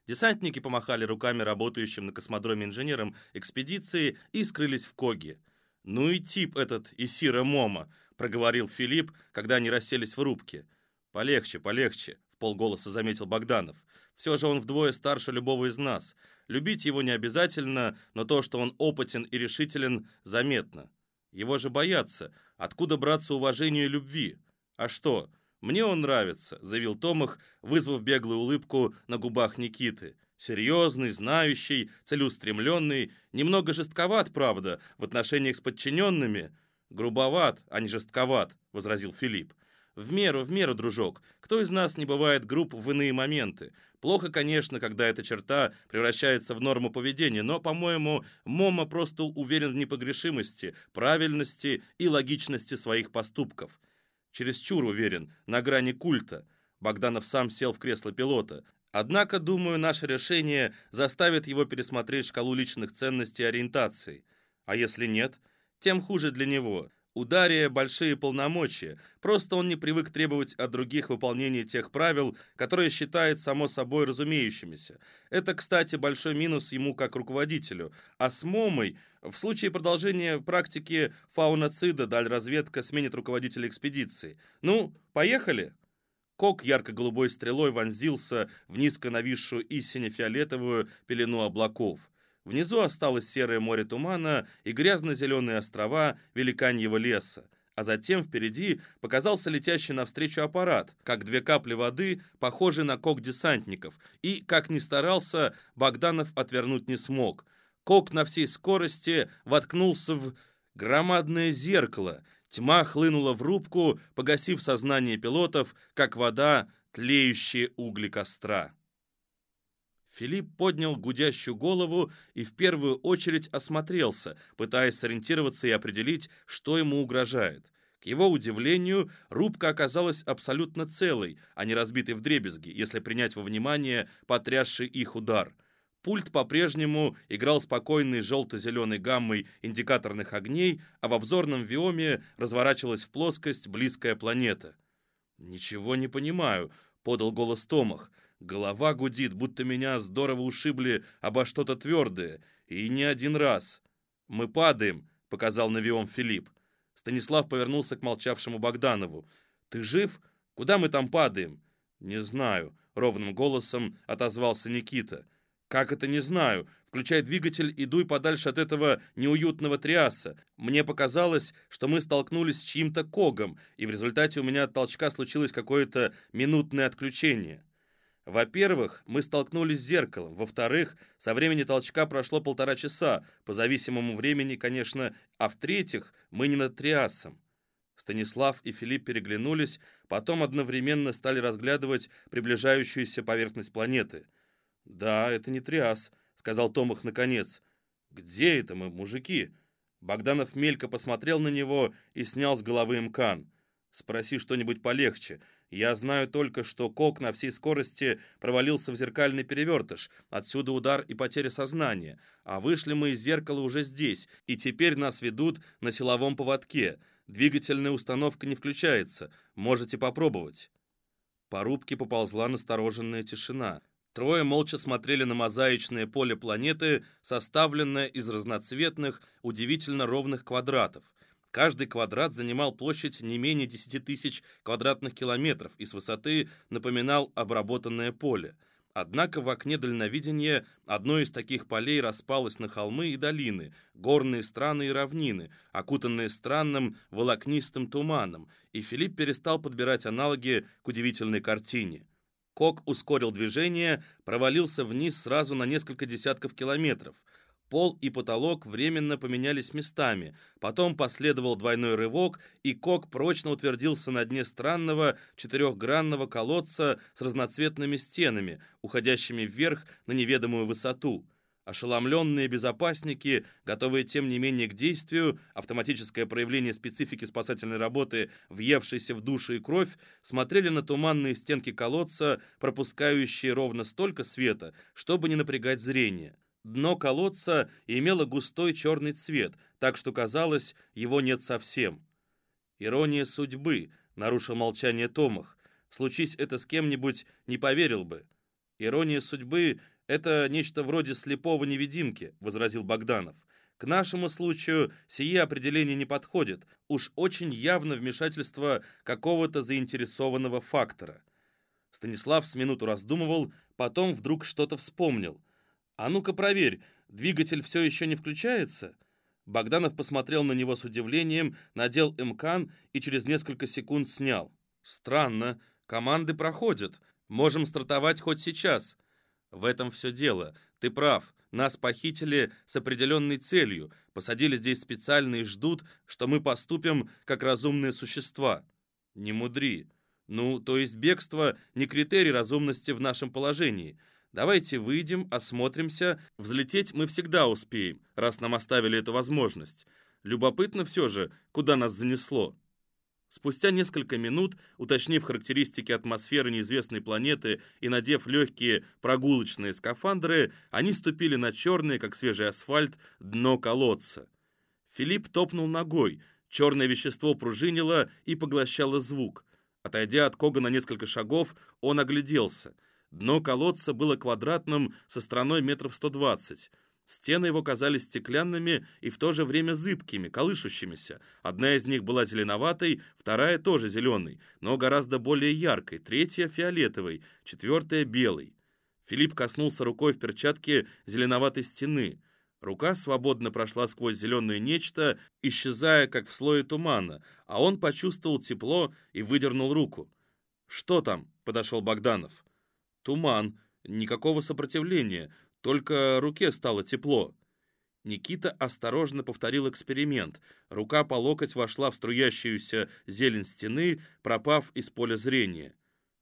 Десантники помахали руками работающим на космодроме инженерам экспедиции и скрылись в Коге. «Ну и тип этот Исира Мома», — проговорил Филипп, когда они расселись в рубке. «Полегче, полегче», — в полголоса заметил Богданов. «Все же он вдвое старше любого из нас. Любить его не обязательно, но то, что он опытен и решителен, заметно. Его же боятся. Откуда браться уважению и любви? А что, «Мне он нравится», — заявил Томах, вызвав беглую улыбку на губах Никиты. «Серьезный, знающий, целеустремленный, немного жестковат, правда, в отношениях с подчиненными». «Грубоват, а не жестковат», — возразил Филипп. «В меру, в меру, дружок. Кто из нас не бывает груб в иные моменты? Плохо, конечно, когда эта черта превращается в норму поведения, но, по-моему, Мома просто уверен в непогрешимости, правильности и логичности своих поступков. Чересчур уверен, на грани культа. Богданов сам сел в кресло пилота. Однако, думаю, наше решение заставит его пересмотреть шкалу личных ценностей и ориентаций. А если нет, тем хуже для него. У Дария большие полномочия, просто он не привык требовать от других выполнения тех правил, которые считает само собой разумеющимися. Это, кстати, большой минус ему как руководителю. А с Момой, в случае продолжения практики фауноцида дальразведка сменит руководителя экспедиции. Ну, поехали? Кок ярко-голубой стрелой вонзился в низко нависшую и сине-фиолетовую пелену облаков. Внизу осталось серое море тумана и грязно-зеленые острова великаньего леса. А затем впереди показался летящий навстречу аппарат, как две капли воды, похожий на кок десантников. И, как ни старался, Богданов отвернуть не смог. Кок на всей скорости воткнулся в громадное зеркало. Тьма хлынула в рубку, погасив сознание пилотов, как вода, тлеющие угли костра. Филипп поднял гудящую голову и в первую очередь осмотрелся, пытаясь сориентироваться и определить, что ему угрожает. К его удивлению, рубка оказалась абсолютно целой, а не разбитой вдребезги, если принять во внимание потрясший их удар. Пульт по-прежнему играл спокойной желто-зеленой гаммой индикаторных огней, а в обзорном виоме разворачивалась в плоскость близкая планета. «Ничего не понимаю», — подал голос Томах. Голова гудит, будто меня здорово ушибли обо что-то твердое. И не один раз. «Мы падаем», — показал навиом Филипп. Станислав повернулся к молчавшему Богданову. «Ты жив? Куда мы там падаем?» «Не знаю», — ровным голосом отозвался Никита. «Как это не знаю? Включай двигатель и дуй подальше от этого неуютного триаса. Мне показалось, что мы столкнулись с чьим-то когом, и в результате у меня от толчка случилось какое-то минутное отключение». Во-первых, мы столкнулись с зеркалом. Во-вторых, со времени толчка прошло полтора часа, по зависимому времени, конечно. А в-третьих, мы не над Триасом. Станислав и Филипп переглянулись, потом одновременно стали разглядывать приближающуюся поверхность планеты. «Да, это не Триас», — сказал Томах наконец. «Где это мы, мужики?» Богданов мелько посмотрел на него и снял с головы имкан. «Спроси что-нибудь полегче. Я знаю только, что Кок на всей скорости провалился в зеркальный перевертыш, отсюда удар и потеря сознания. А вышли мы из зеркала уже здесь, и теперь нас ведут на силовом поводке. Двигательная установка не включается. Можете попробовать». По рубке поползла настороженная тишина. Трое молча смотрели на мозаичное поле планеты, составленное из разноцветных, удивительно ровных квадратов. Каждый квадрат занимал площадь не менее 10 тысяч квадратных километров и с высоты напоминал обработанное поле. Однако в окне дальновидения одно из таких полей распалось на холмы и долины, горные страны и равнины, окутанные странным волокнистым туманом, и Филипп перестал подбирать аналоги к удивительной картине. Кок ускорил движение, провалился вниз сразу на несколько десятков километров. Пол и потолок временно поменялись местами. Потом последовал двойной рывок, и Кок прочно утвердился на дне странного четырехгранного колодца с разноцветными стенами, уходящими вверх на неведомую высоту. Ошеломленные безопасники, готовые тем не менее к действию, автоматическое проявление специфики спасательной работы, въевшейся в душу и кровь, смотрели на туманные стенки колодца, пропускающие ровно столько света, чтобы не напрягать зрение. Дно колодца имело густой черный цвет, так что казалось, его нет совсем. «Ирония судьбы», — нарушил молчание Томах. «Случись это с кем-нибудь, не поверил бы». «Ирония судьбы — это нечто вроде слепого невидимки», — возразил Богданов. «К нашему случаю сие определение не подходит. Уж очень явно вмешательство какого-то заинтересованного фактора». Станислав с минуту раздумывал, потом вдруг что-то вспомнил — «А ну-ка проверь, двигатель все еще не включается?» Богданов посмотрел на него с удивлением, надел МКАН и через несколько секунд снял. «Странно, команды проходят. Можем стартовать хоть сейчас». «В этом все дело. Ты прав. Нас похитили с определенной целью, посадили здесь специально и ждут, что мы поступим как разумные существа». «Не мудри. Ну, то есть бегство не критерий разумности в нашем положении». Давайте выйдем, осмотримся. Взлететь мы всегда успеем, раз нам оставили эту возможность. Любопытно все же, куда нас занесло. Спустя несколько минут, уточнив характеристики атмосферы неизвестной планеты и надев легкие прогулочные скафандры, они ступили на черное, как свежий асфальт, дно колодца. Филипп топнул ногой, черное вещество пружинило и поглощало звук. Отойдя от Кога на несколько шагов, он огляделся — Дно колодца было квадратным со стороной метров 120. Стены его казались стеклянными и в то же время зыбкими, колышущимися. Одна из них была зеленоватой, вторая тоже зеленой, но гораздо более яркой, третья фиолетовой, четвертая белой. Филипп коснулся рукой в перчатке зеленоватой стены. Рука свободно прошла сквозь зеленое нечто, исчезая, как в слое тумана, а он почувствовал тепло и выдернул руку. «Что там?» — подошел Богданов. Туман, никакого сопротивления, только руке стало тепло. Никита осторожно повторил эксперимент. Рука по локоть вошла в струящуюся зелень стены, пропав из поля зрения.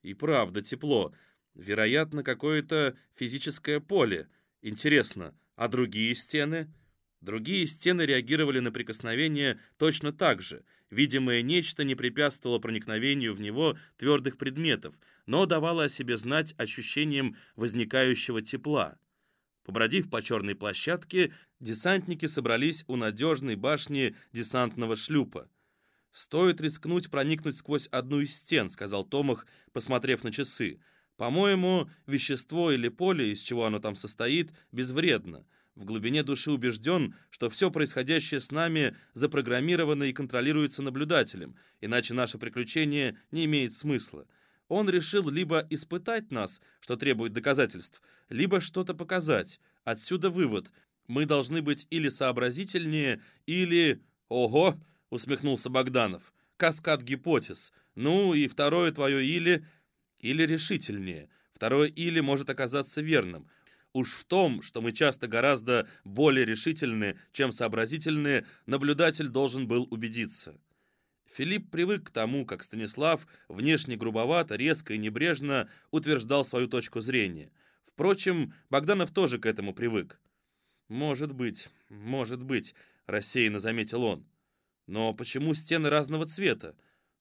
И правда тепло. Вероятно, какое-то физическое поле. Интересно, а другие стены? Другие стены реагировали на прикосновение точно так же. Видимое нечто не препятствовало проникновению в него твердых предметов, но давало о себе знать ощущением возникающего тепла. Побродив по черной площадке, десантники собрались у надежной башни десантного шлюпа. «Стоит рискнуть проникнуть сквозь одну из стен», — сказал Томах, посмотрев на часы. «По-моему, вещество или поле, из чего оно там состоит, безвредно в глубине души убежден, что все происходящее с нами запрограммировано и контролируется наблюдателем, иначе наше приключение не имеет смысла. Он решил либо испытать нас, что требует доказательств, либо что-то показать. Отсюда вывод. Мы должны быть или сообразительнее, или... Ого! усмехнулся Богданов. Каскад гипотез. Ну и второе твое или... Или решительнее. Второе или может оказаться верным. Уж в том, что мы часто гораздо более решительны, чем сообразительные, наблюдатель должен был убедиться. Филипп привык к тому, как Станислав внешне грубовато, резко и небрежно утверждал свою точку зрения. Впрочем, Богданов тоже к этому привык. «Может быть, может быть», — рассеянно заметил он. «Но почему стены разного цвета?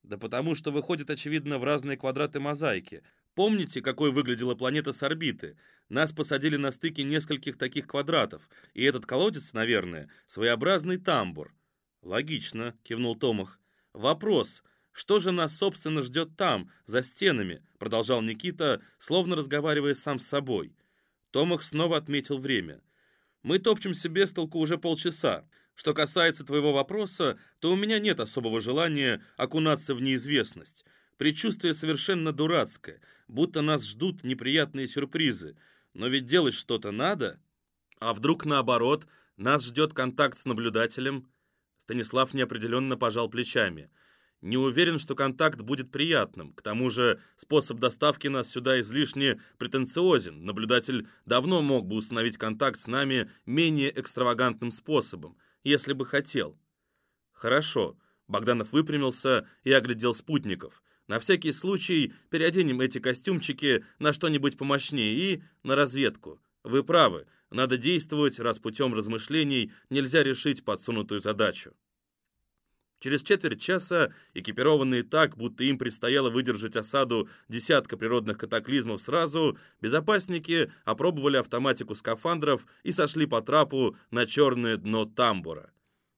Да потому что выходит, очевидно, в разные квадраты мозаики. Помните, какой выглядела планета с орбиты? Нас посадили на стыке нескольких таких квадратов, и этот колодец, наверное, своеобразный тамбур. Логично, кивнул Томах. Вопрос, что же нас, собственно, ждет там, за стенами? Продолжал Никита, словно разговаривая сам с собой. Томах снова отметил время. Мы топчемся без толку уже полчаса. Что касается твоего вопроса, то у меня нет особого желания окунаться в неизвестность. Предчувствие совершенно дурацкое, будто нас ждут неприятные сюрпризы. Но ведь делать что-то надо. А вдруг наоборот, нас ждет контакт с наблюдателем? Станислав неопределенно пожал плечами. Не уверен, что контакт будет приятным. К тому же способ доставки нас сюда излишне претенциозен. Наблюдатель давно мог бы установить контакт с нами менее экстравагантным способом если бы хотел. Хорошо. Богданов выпрямился и оглядел спутников. На всякий случай переоденем эти костюмчики на что-нибудь помощнее и на разведку. Вы правы, надо действовать, раз путем размышлений нельзя решить подсунутую задачу. Через четверть часа, экипированные так, будто им предстояло выдержать осаду десятка природных катаклизмов сразу, безопасники опробовали автоматику скафандров и сошли по трапу на черное дно тамбура.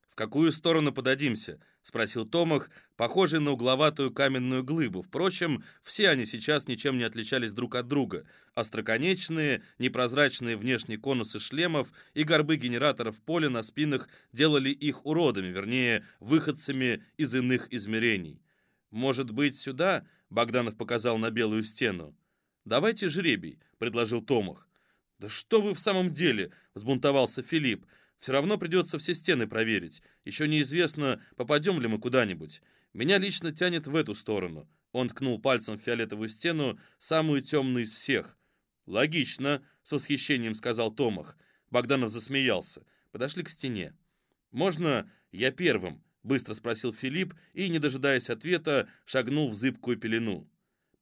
«В какую сторону подадимся?» — спросил Томах, похожий на угловатую каменную глыбу. Впрочем, все они сейчас ничем не отличались друг от друга. Остроконечные, непрозрачные внешние конусы шлемов и горбы генераторов поля на спинах делали их уродами, вернее, выходцами из иных измерений. «Может быть, сюда?» — Богданов показал на белую стену. «Давайте жребий», — предложил Томах. «Да что вы в самом деле?» — взбунтовался Филипп. Все равно придется все стены проверить. Еще неизвестно, попадем ли мы куда-нибудь. Меня лично тянет в эту сторону». Он ткнул пальцем в фиолетовую стену, самую темную из всех. «Логично», — с восхищением сказал Томах. Богданов засмеялся. Подошли к стене. «Можно я первым?» — быстро спросил Филипп и, не дожидаясь ответа, шагнул в зыбкую пелену.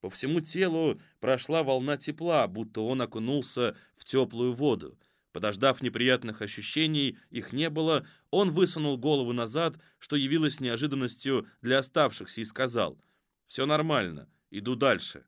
По всему телу прошла волна тепла, будто он окунулся в теплую воду. Подождав неприятных ощущений, их не было, он высунул голову назад, что явилось неожиданностью для оставшихся, и сказал «Все нормально, иду дальше».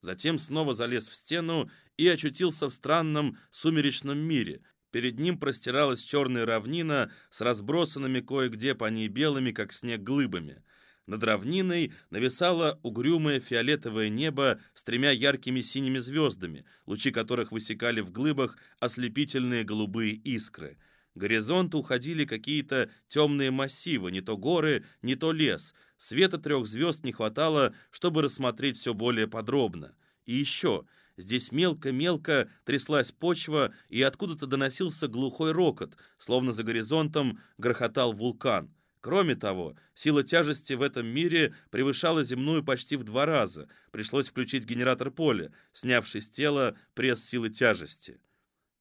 Затем снова залез в стену и очутился в странном сумеречном мире. Перед ним простиралась черная равнина с разбросанными кое-где по ней белыми, как снег, глыбами. Над равниной нависало угрюмое фиолетовое небо с тремя яркими синими звездами, лучи которых высекали в глыбах ослепительные голубые искры. К горизонту уходили какие-то темные массивы, не то горы, не то лес. Света трех звезд не хватало, чтобы рассмотреть все более подробно. И еще, здесь мелко-мелко тряслась почва, и откуда-то доносился глухой рокот, словно за горизонтом грохотал вулкан. Кроме того, сила тяжести в этом мире превышала земную почти в два раза. Пришлось включить генератор поля, снявший с тела пресс силы тяжести.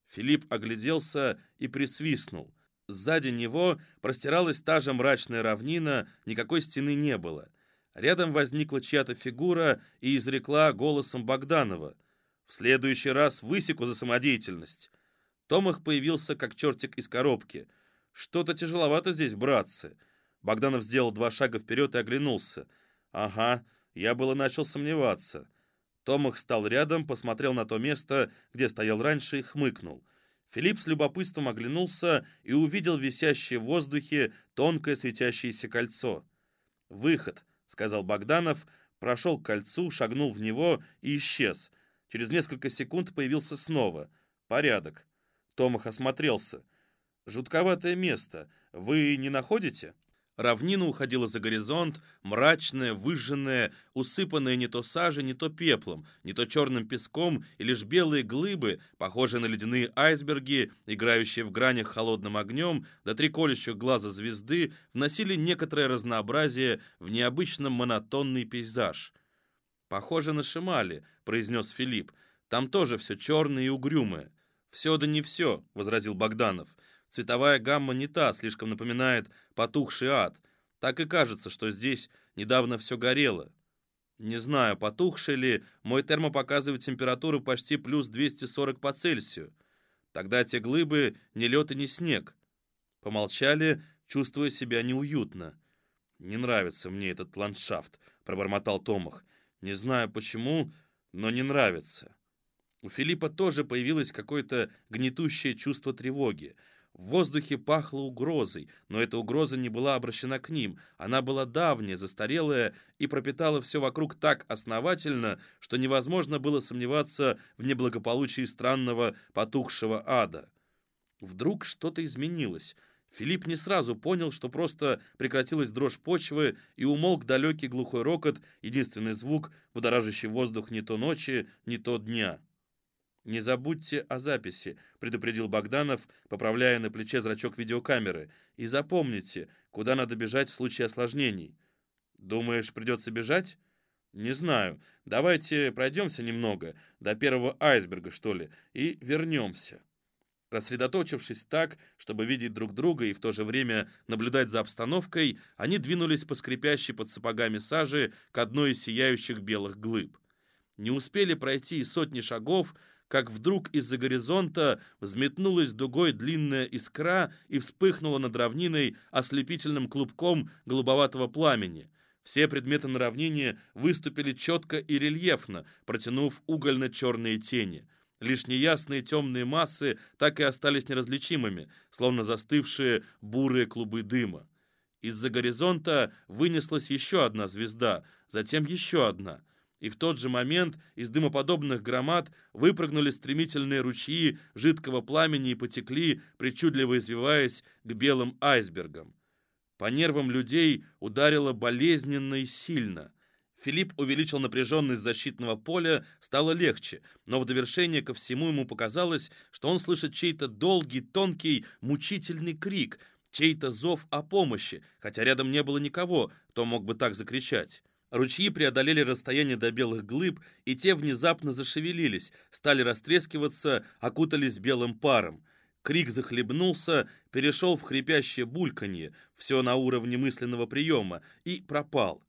Филипп огляделся и присвистнул. Сзади него простиралась та же мрачная равнина, никакой стены не было. Рядом возникла чья-то фигура и изрекла голосом Богданова. «В следующий раз высеку за самодеятельность». Томах появился, как чертик из коробки. «Что-то тяжеловато здесь, братцы». Богданов сделал два шага вперед и оглянулся. «Ага, я было начал сомневаться». Томах стал рядом, посмотрел на то место, где стоял раньше, и хмыкнул. Филипп с любопытством оглянулся и увидел висящее в воздухе тонкое светящееся кольцо. «Выход», — сказал Богданов, прошел к кольцу, шагнул в него и исчез. Через несколько секунд появился снова. «Порядок». Томах осмотрелся. «Жутковатое место. Вы не находите?» Равнина уходила за горизонт, мрачная, выжженная, усыпанная не то сажей, не то пеплом, не то черным песком, и лишь белые глыбы, похожие на ледяные айсберги, играющие в гранях холодным огнем, до три глаза звезды, вносили некоторое разнообразие в необычно монотонный пейзаж. «Похоже на Шимали», — произнес Филипп. «Там тоже все черное и угрюмое». «Все да не все», — возразил Богданов. Цветовая гамма не та, слишком напоминает потухший ад. Так и кажется, что здесь недавно все горело. Не знаю, потухший ли, мой термо показывает температуру почти плюс 240 по Цельсию. Тогда те глыбы не лед и не снег. Помолчали, чувствуя себя неуютно. «Не нравится мне этот ландшафт», — пробормотал Томах. «Не знаю почему, но не нравится». У Филиппа тоже появилось какое-то гнетущее чувство тревоги. В воздухе пахло угрозой, но эта угроза не была обращена к ним. Она была давняя, застарелая и пропитала все вокруг так основательно, что невозможно было сомневаться в неблагополучии странного потухшего ада. Вдруг что-то изменилось. Филипп не сразу понял, что просто прекратилась дрожь почвы и умолк далекий глухой рокот, единственный звук, будоражащий воздух не то ночи, не то дня. «Не забудьте о записи», — предупредил Богданов, поправляя на плече зрачок видеокамеры. «И запомните, куда надо бежать в случае осложнений». «Думаешь, придется бежать?» «Не знаю. Давайте пройдемся немного, до первого айсберга, что ли, и вернемся». Рассредоточившись так, чтобы видеть друг друга и в то же время наблюдать за обстановкой, они двинулись по скрипящей под сапогами сажи к одной из сияющих белых глыб. Не успели пройти и сотни шагов, как вдруг из-за горизонта взметнулась дугой длинная искра и вспыхнула над равниной ослепительным клубком голубоватого пламени. Все предметы на равнине выступили четко и рельефно, протянув угольно-черные тени — Лишь неясные темные массы так и остались неразличимыми, словно застывшие бурые клубы дыма. Из-за горизонта вынеслась еще одна звезда, затем еще одна. И в тот же момент из дымоподобных громад выпрыгнули стремительные ручьи жидкого пламени и потекли, причудливо извиваясь, к белым айсбергам. По нервам людей ударило болезненно и сильно – Филипп увеличил напряженность защитного поля, стало легче, но в довершение ко всему ему показалось, что он слышит чей-то долгий, тонкий, мучительный крик, чей-то зов о помощи, хотя рядом не было никого, кто мог бы так закричать. Ручьи преодолели расстояние до белых глыб, и те внезапно зашевелились, стали растрескиваться, окутались белым паром. Крик захлебнулся, перешел в хрипящее бульканье, все на уровне мысленного приема, и пропал.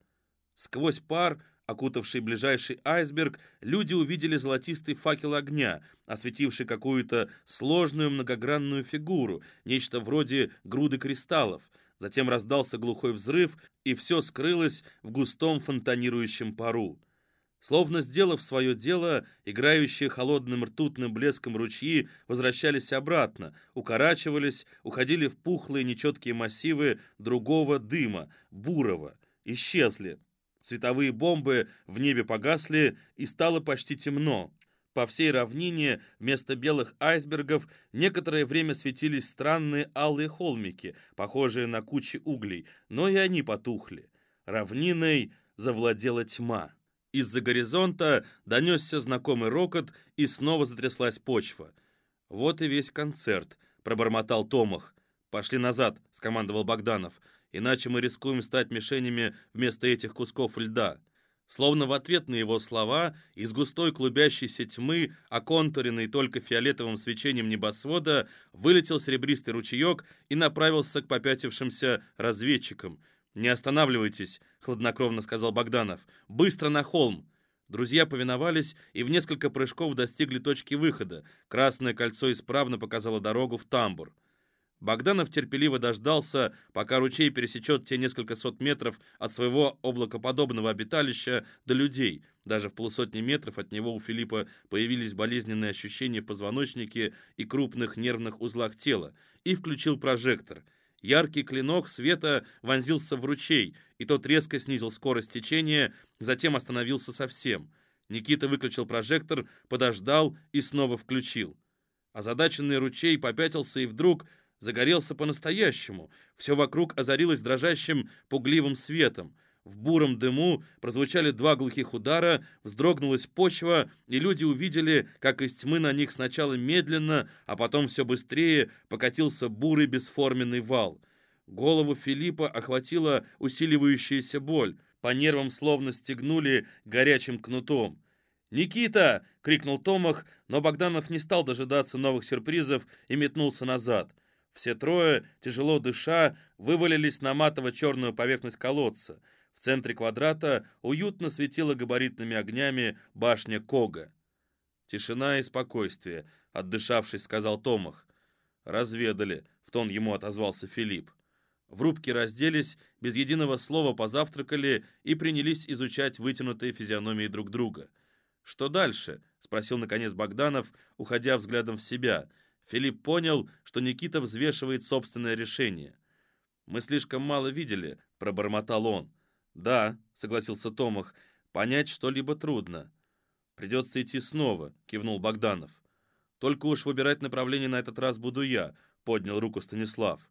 Сквозь пар, окутавший ближайший айсберг, люди увидели золотистый факел огня, осветивший какую-то сложную многогранную фигуру, нечто вроде груды кристаллов. Затем раздался глухой взрыв, и все скрылось в густом фонтанирующем пару. Словно сделав свое дело, играющие холодным ртутным блеском ручьи возвращались обратно, укорачивались, уходили в пухлые нечеткие массивы другого дыма, бурого, исчезли. Световые бомбы в небе погасли, и стало почти темно. По всей равнине вместо белых айсбергов некоторое время светились странные алые холмики, похожие на кучи углей, но и они потухли. Равниной завладела тьма. Из-за горизонта донесся знакомый рокот, и снова затряслась почва. «Вот и весь концерт», — пробормотал Томах. «Пошли назад», — скомандовал Богданов иначе мы рискуем стать мишенями вместо этих кусков льда. Словно в ответ на его слова, из густой клубящейся тьмы, оконтуренной только фиолетовым свечением небосвода, вылетел серебристый ручеек и направился к попятившимся разведчикам. «Не останавливайтесь», — хладнокровно сказал Богданов. «Быстро на холм!» Друзья повиновались и в несколько прыжков достигли точки выхода. Красное кольцо исправно показало дорогу в тамбур. Богданов терпеливо дождался, пока ручей пересечет те несколько сот метров от своего облакоподобного обиталища до людей. Даже в полусотни метров от него у Филиппа появились болезненные ощущения в позвоночнике и крупных нервных узлах тела. И включил прожектор. Яркий клинок света вонзился в ручей, и тот резко снизил скорость течения, затем остановился совсем. Никита выключил прожектор, подождал и снова включил. Озадаченный ручей попятился и вдруг загорелся по-настоящему. Все вокруг озарилось дрожащим пугливым светом. В буром дыму прозвучали два глухих удара, вздрогнулась почва, и люди увидели, как из тьмы на них сначала медленно, а потом все быстрее покатился бурый бесформенный вал. Голову Филиппа охватила усиливающаяся боль. По нервам словно стегнули горячим кнутом. «Никита!» — крикнул Томах, но Богданов не стал дожидаться новых сюрпризов и метнулся назад. Все трое, тяжело дыша, вывалились на матово-черную поверхность колодца. В центре квадрата уютно светила габаритными огнями башня Кога. «Тишина и спокойствие», — отдышавшись, сказал Томах. «Разведали», — в тон ему отозвался Филипп. В рубке разделись, без единого слова позавтракали и принялись изучать вытянутые физиономии друг друга. «Что дальше?» — спросил наконец Богданов, уходя взглядом в себя. Филипп понял, что Никита взвешивает собственное решение. «Мы слишком мало видели», — пробормотал он. «Да», — согласился Томах, — «понять что-либо трудно». «Придется идти снова», — кивнул Богданов. «Только уж выбирать направление на этот раз буду я», — поднял руку Станислав.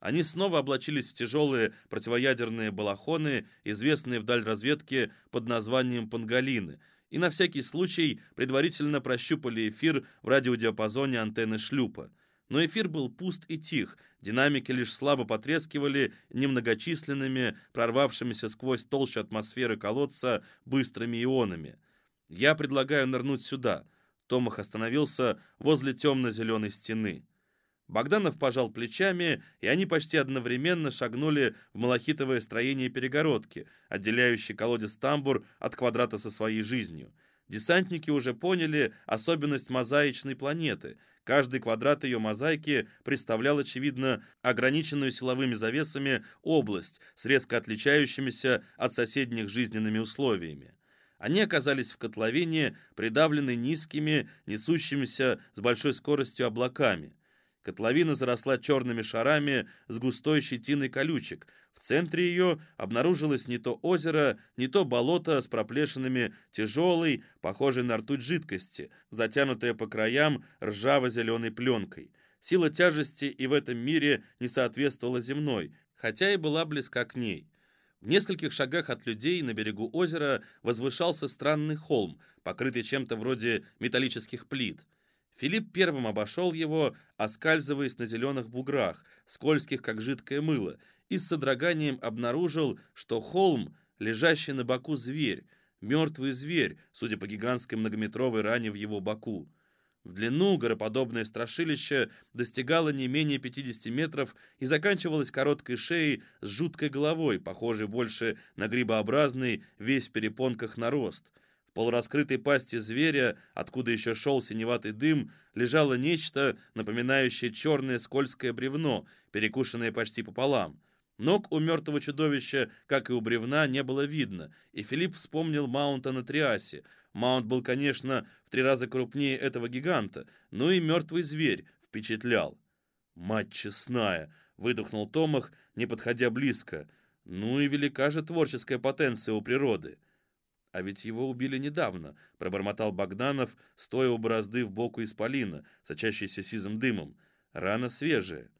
Они снова облачились в тяжелые противоядерные балахоны, известные вдаль разведки под названием «Пангалины», и на всякий случай предварительно прощупали эфир в радиодиапазоне антенны шлюпа. Но эфир был пуст и тих, динамики лишь слабо потрескивали немногочисленными, прорвавшимися сквозь толщу атмосферы колодца быстрыми ионами. «Я предлагаю нырнуть сюда». Томах остановился возле темно-зеленой стены. Богданов пожал плечами, и они почти одновременно шагнули в малахитовое строение перегородки, отделяющее колодец тамбур от квадрата со своей жизнью. Десантники уже поняли особенность мозаичной планеты. Каждый квадрат ее мозаики представлял, очевидно, ограниченную силовыми завесами область с резко отличающимися от соседних жизненными условиями. Они оказались в котловине, придавленной низкими, несущимися с большой скоростью облаками. Котловина заросла черными шарами с густой щетиной колючек. В центре ее обнаружилось не то озеро, не то болото с проплешинами тяжелой, похожей на ртуть жидкости, затянутая по краям ржаво-зеленой пленкой. Сила тяжести и в этом мире не соответствовала земной, хотя и была близка к ней. В нескольких шагах от людей на берегу озера возвышался странный холм, покрытый чем-то вроде металлических плит. Филипп первым обошел его, оскальзываясь на зеленых буграх, скользких, как жидкое мыло, и с содроганием обнаружил, что холм, лежащий на боку зверь, мертвый зверь, судя по гигантской многометровой ране в его боку. В длину гороподобное страшилище достигало не менее 50 метров и заканчивалось короткой шеей с жуткой головой, похожей больше на грибообразный, весь в перепонках нарост. В полураскрытой пасти зверя, откуда еще шел синеватый дым, лежало нечто, напоминающее черное скользкое бревно, перекушенное почти пополам. Ног у мертвого чудовища, как и у бревна, не было видно, и Филипп вспомнил Маунта на Триасе. Маунт был, конечно, в три раза крупнее этого гиганта, но и мертвый зверь впечатлял. «Мать честная!» — выдохнул Томах, не подходя близко. «Ну и велика же творческая потенция у природы!» «А ведь его убили недавно», — пробормотал Богданов, стоя у борозды в боку исполина, сочащейся сизым дымом. «Рана свежая».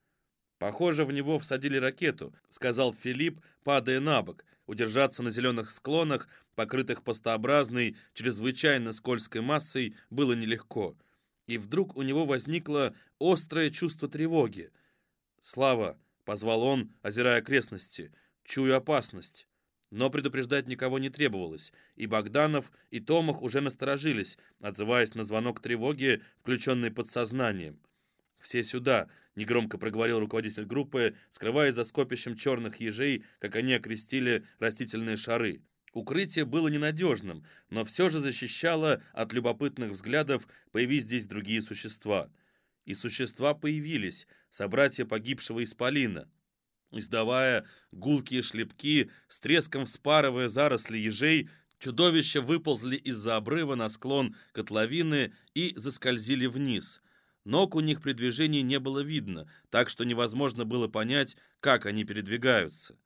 «Похоже, в него всадили ракету», — сказал Филипп, падая на бок. Удержаться на зеленых склонах, покрытых пастообразной, чрезвычайно скользкой массой, было нелегко. И вдруг у него возникло острое чувство тревоги. «Слава!» — позвал он, озирая окрестности. «Чую опасность». Но предупреждать никого не требовалось, и Богданов, и Томах уже насторожились, отзываясь на звонок тревоги, включенный подсознанием. «Все сюда!» — негромко проговорил руководитель группы, скрываясь за скопищем черных ежей, как они окрестили растительные шары. Укрытие было ненадежным, но все же защищало от любопытных взглядов, появись здесь другие существа. И существа появились, собратья погибшего исполина издавая гулкие шлепки, с треском вспарывая заросли ежей, чудовища выползли из-за обрыва на склон котловины и заскользили вниз. Ног у них при движении не было видно, так что невозможно было понять, как они передвигаются.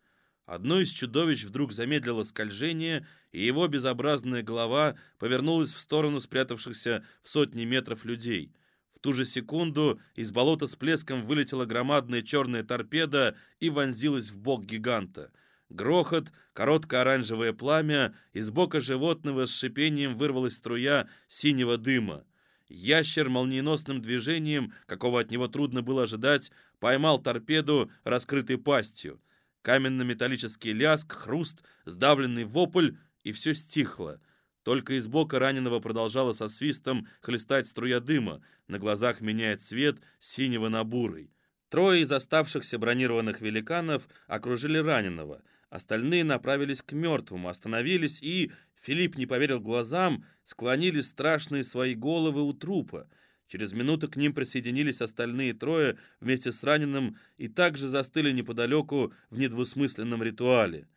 Одно из чудовищ вдруг замедлило скольжение, и его безобразная голова повернулась в сторону спрятавшихся в сотни метров людей — ту же секунду из болота с плеском вылетела громадная черная торпеда и вонзилась в бок гиганта. Грохот, короткое оранжевое пламя, из бока животного с шипением вырвалась струя синего дыма. Ящер молниеносным движением, какого от него трудно было ожидать, поймал торпеду раскрытой пастью. Каменно-металлический ляск, хруст, сдавленный вопль, и все стихло — только из бока раненого продолжала со свистом хлестать струя дыма, на глазах меняет цвет синего на бурый. Трое из оставшихся бронированных великанов окружили раненого. Остальные направились к мертвому, остановились и, Филипп не поверил глазам, склонили страшные свои головы у трупа. Через минуту к ним присоединились остальные трое вместе с раненым и также застыли неподалеку в недвусмысленном ритуале.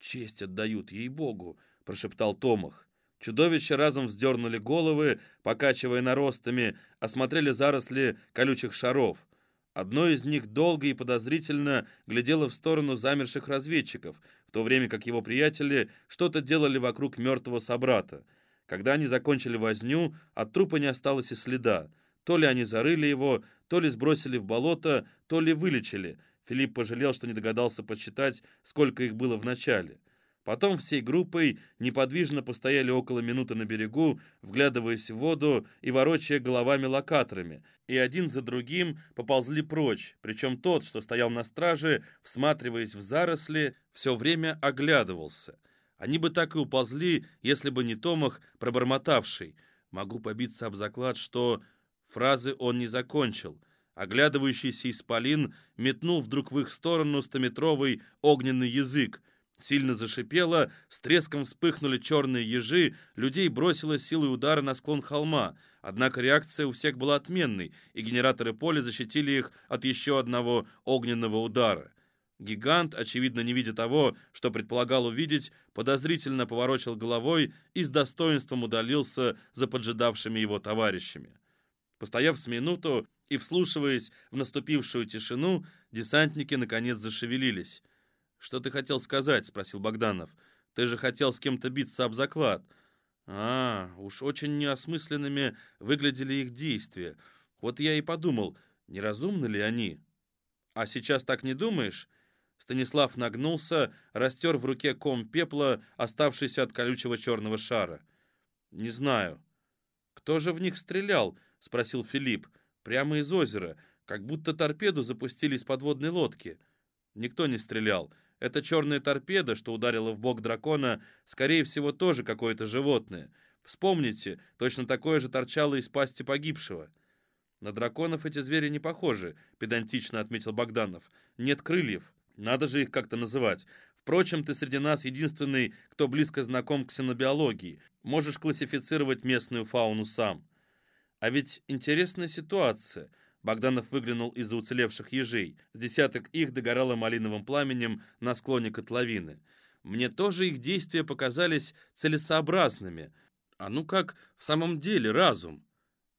«Честь отдают ей-богу», — прошептал Томах. Чудовища разом вздернули головы, покачивая наростами, осмотрели заросли колючих шаров. Одно из них долго и подозрительно глядело в сторону замерших разведчиков, в то время как его приятели что-то делали вокруг мертвого собрата. Когда они закончили возню, от трупа не осталось и следа. То ли они зарыли его, то ли сбросили в болото, то ли вылечили. Филипп пожалел, что не догадался подсчитать, сколько их было в начале. Потом всей группой неподвижно постояли около минуты на берегу, вглядываясь в воду и ворочая головами-локаторами, и один за другим поползли прочь, причем тот, что стоял на страже, всматриваясь в заросли, все время оглядывался. Они бы так и уползли, если бы не Томах, пробормотавший. Могу побиться об заклад, что... Фразы он не закончил. Оглядывающийся исполин метнул вдруг в их сторону стометровый огненный язык — Сильно зашипело, с треском вспыхнули черные ежи, людей бросило силой удара на склон холма. Однако реакция у всех была отменной, и генераторы поля защитили их от еще одного огненного удара. Гигант, очевидно не видя того, что предполагал увидеть, подозрительно поворочил головой и с достоинством удалился за поджидавшими его товарищами. Постояв с минуту и вслушиваясь в наступившую тишину, десантники наконец зашевелились. «Что ты хотел сказать?» — спросил Богданов. «Ты же хотел с кем-то биться об заклад». «А, уж очень неосмысленными выглядели их действия. Вот я и подумал, неразумны ли они?» «А сейчас так не думаешь?» Станислав нагнулся, растер в руке ком пепла, оставшийся от колючего черного шара. «Не знаю». «Кто же в них стрелял?» — спросил Филипп. «Прямо из озера, как будто торпеду запустили из подводной лодки». «Никто не стрелял. Эта черная торпеда, что ударила в бок дракона, скорее всего, тоже какое-то животное. Вспомните, точно такое же торчало из пасти погибшего. На драконов эти звери не похожи, педантично отметил Богданов. Нет крыльев. Надо же их как-то называть. Впрочем, ты среди нас единственный, кто близко знаком к ксенобиологии. Можешь классифицировать местную фауну сам. А ведь интересная ситуация — Богданов выглянул из-за уцелевших ежей. С десяток их догорало малиновым пламенем на склоне котловины. Мне тоже их действия показались целесообразными. А ну как в самом деле разум?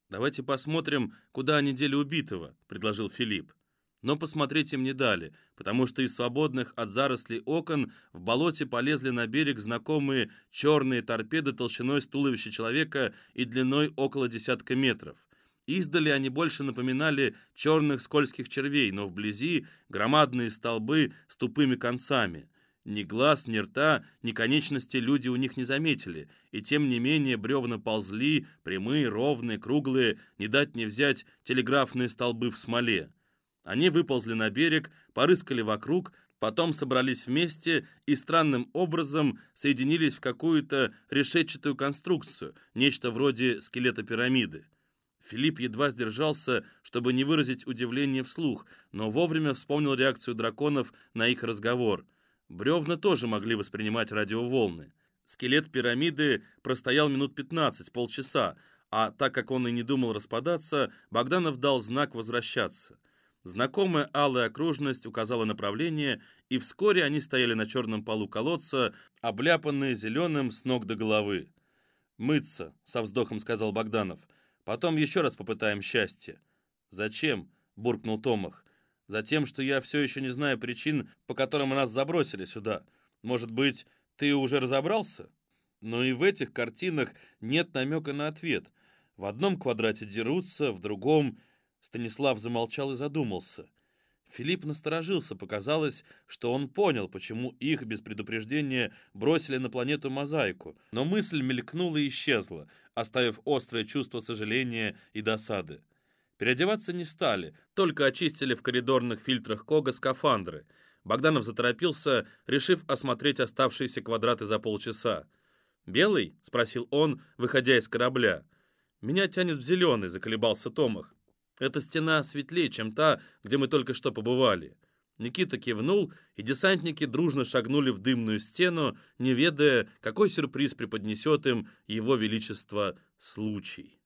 Давайте посмотрим, куда они дели убитого, предложил Филипп. Но посмотреть им не дали, потому что из свободных от зарослей окон в болоте полезли на берег знакомые черные торпеды толщиной с туловища человека и длиной около десятка метров. Издали они больше напоминали черных скользких червей, но вблизи громадные столбы с тупыми концами. Ни глаз, ни рта, ни конечности люди у них не заметили, и тем не менее бревна ползли, прямые, ровные, круглые, не дать не взять телеграфные столбы в смоле. Они выползли на берег, порыскали вокруг, потом собрались вместе и странным образом соединились в какую-то решетчатую конструкцию, нечто вроде скелета пирамиды. Филипп едва сдержался, чтобы не выразить удивление вслух, но вовремя вспомнил реакцию драконов на их разговор. Бревна тоже могли воспринимать радиоволны. Скелет пирамиды простоял минут 15, полчаса, а так как он и не думал распадаться, Богданов дал знак возвращаться. Знакомая алая окружность указала направление, и вскоре они стояли на черном полу колодца, обляпанные зеленым с ног до головы. «Мыться», — со вздохом сказал Богданов — Потом еще раз попытаем счастье». «Зачем?» — буркнул Томах. «Затем, что я все еще не знаю причин, по которым нас забросили сюда. Может быть, ты уже разобрался?» Но и в этих картинах нет намека на ответ. В одном квадрате дерутся, в другом... Станислав замолчал и задумался. Филипп насторожился, показалось, что он понял, почему их без предупреждения бросили на планету мозаику, но мысль мелькнула и исчезла, оставив острое чувство сожаления и досады. Переодеваться не стали, только очистили в коридорных фильтрах Кога скафандры. Богданов заторопился, решив осмотреть оставшиеся квадраты за полчаса. «Белый?» — спросил он, выходя из корабля. «Меня тянет в зеленый», — заколебался Томах. Эта стена светлее, чем та, где мы только что побывали». Никита кивнул, и десантники дружно шагнули в дымную стену, не ведая, какой сюрприз преподнесет им его величество случай.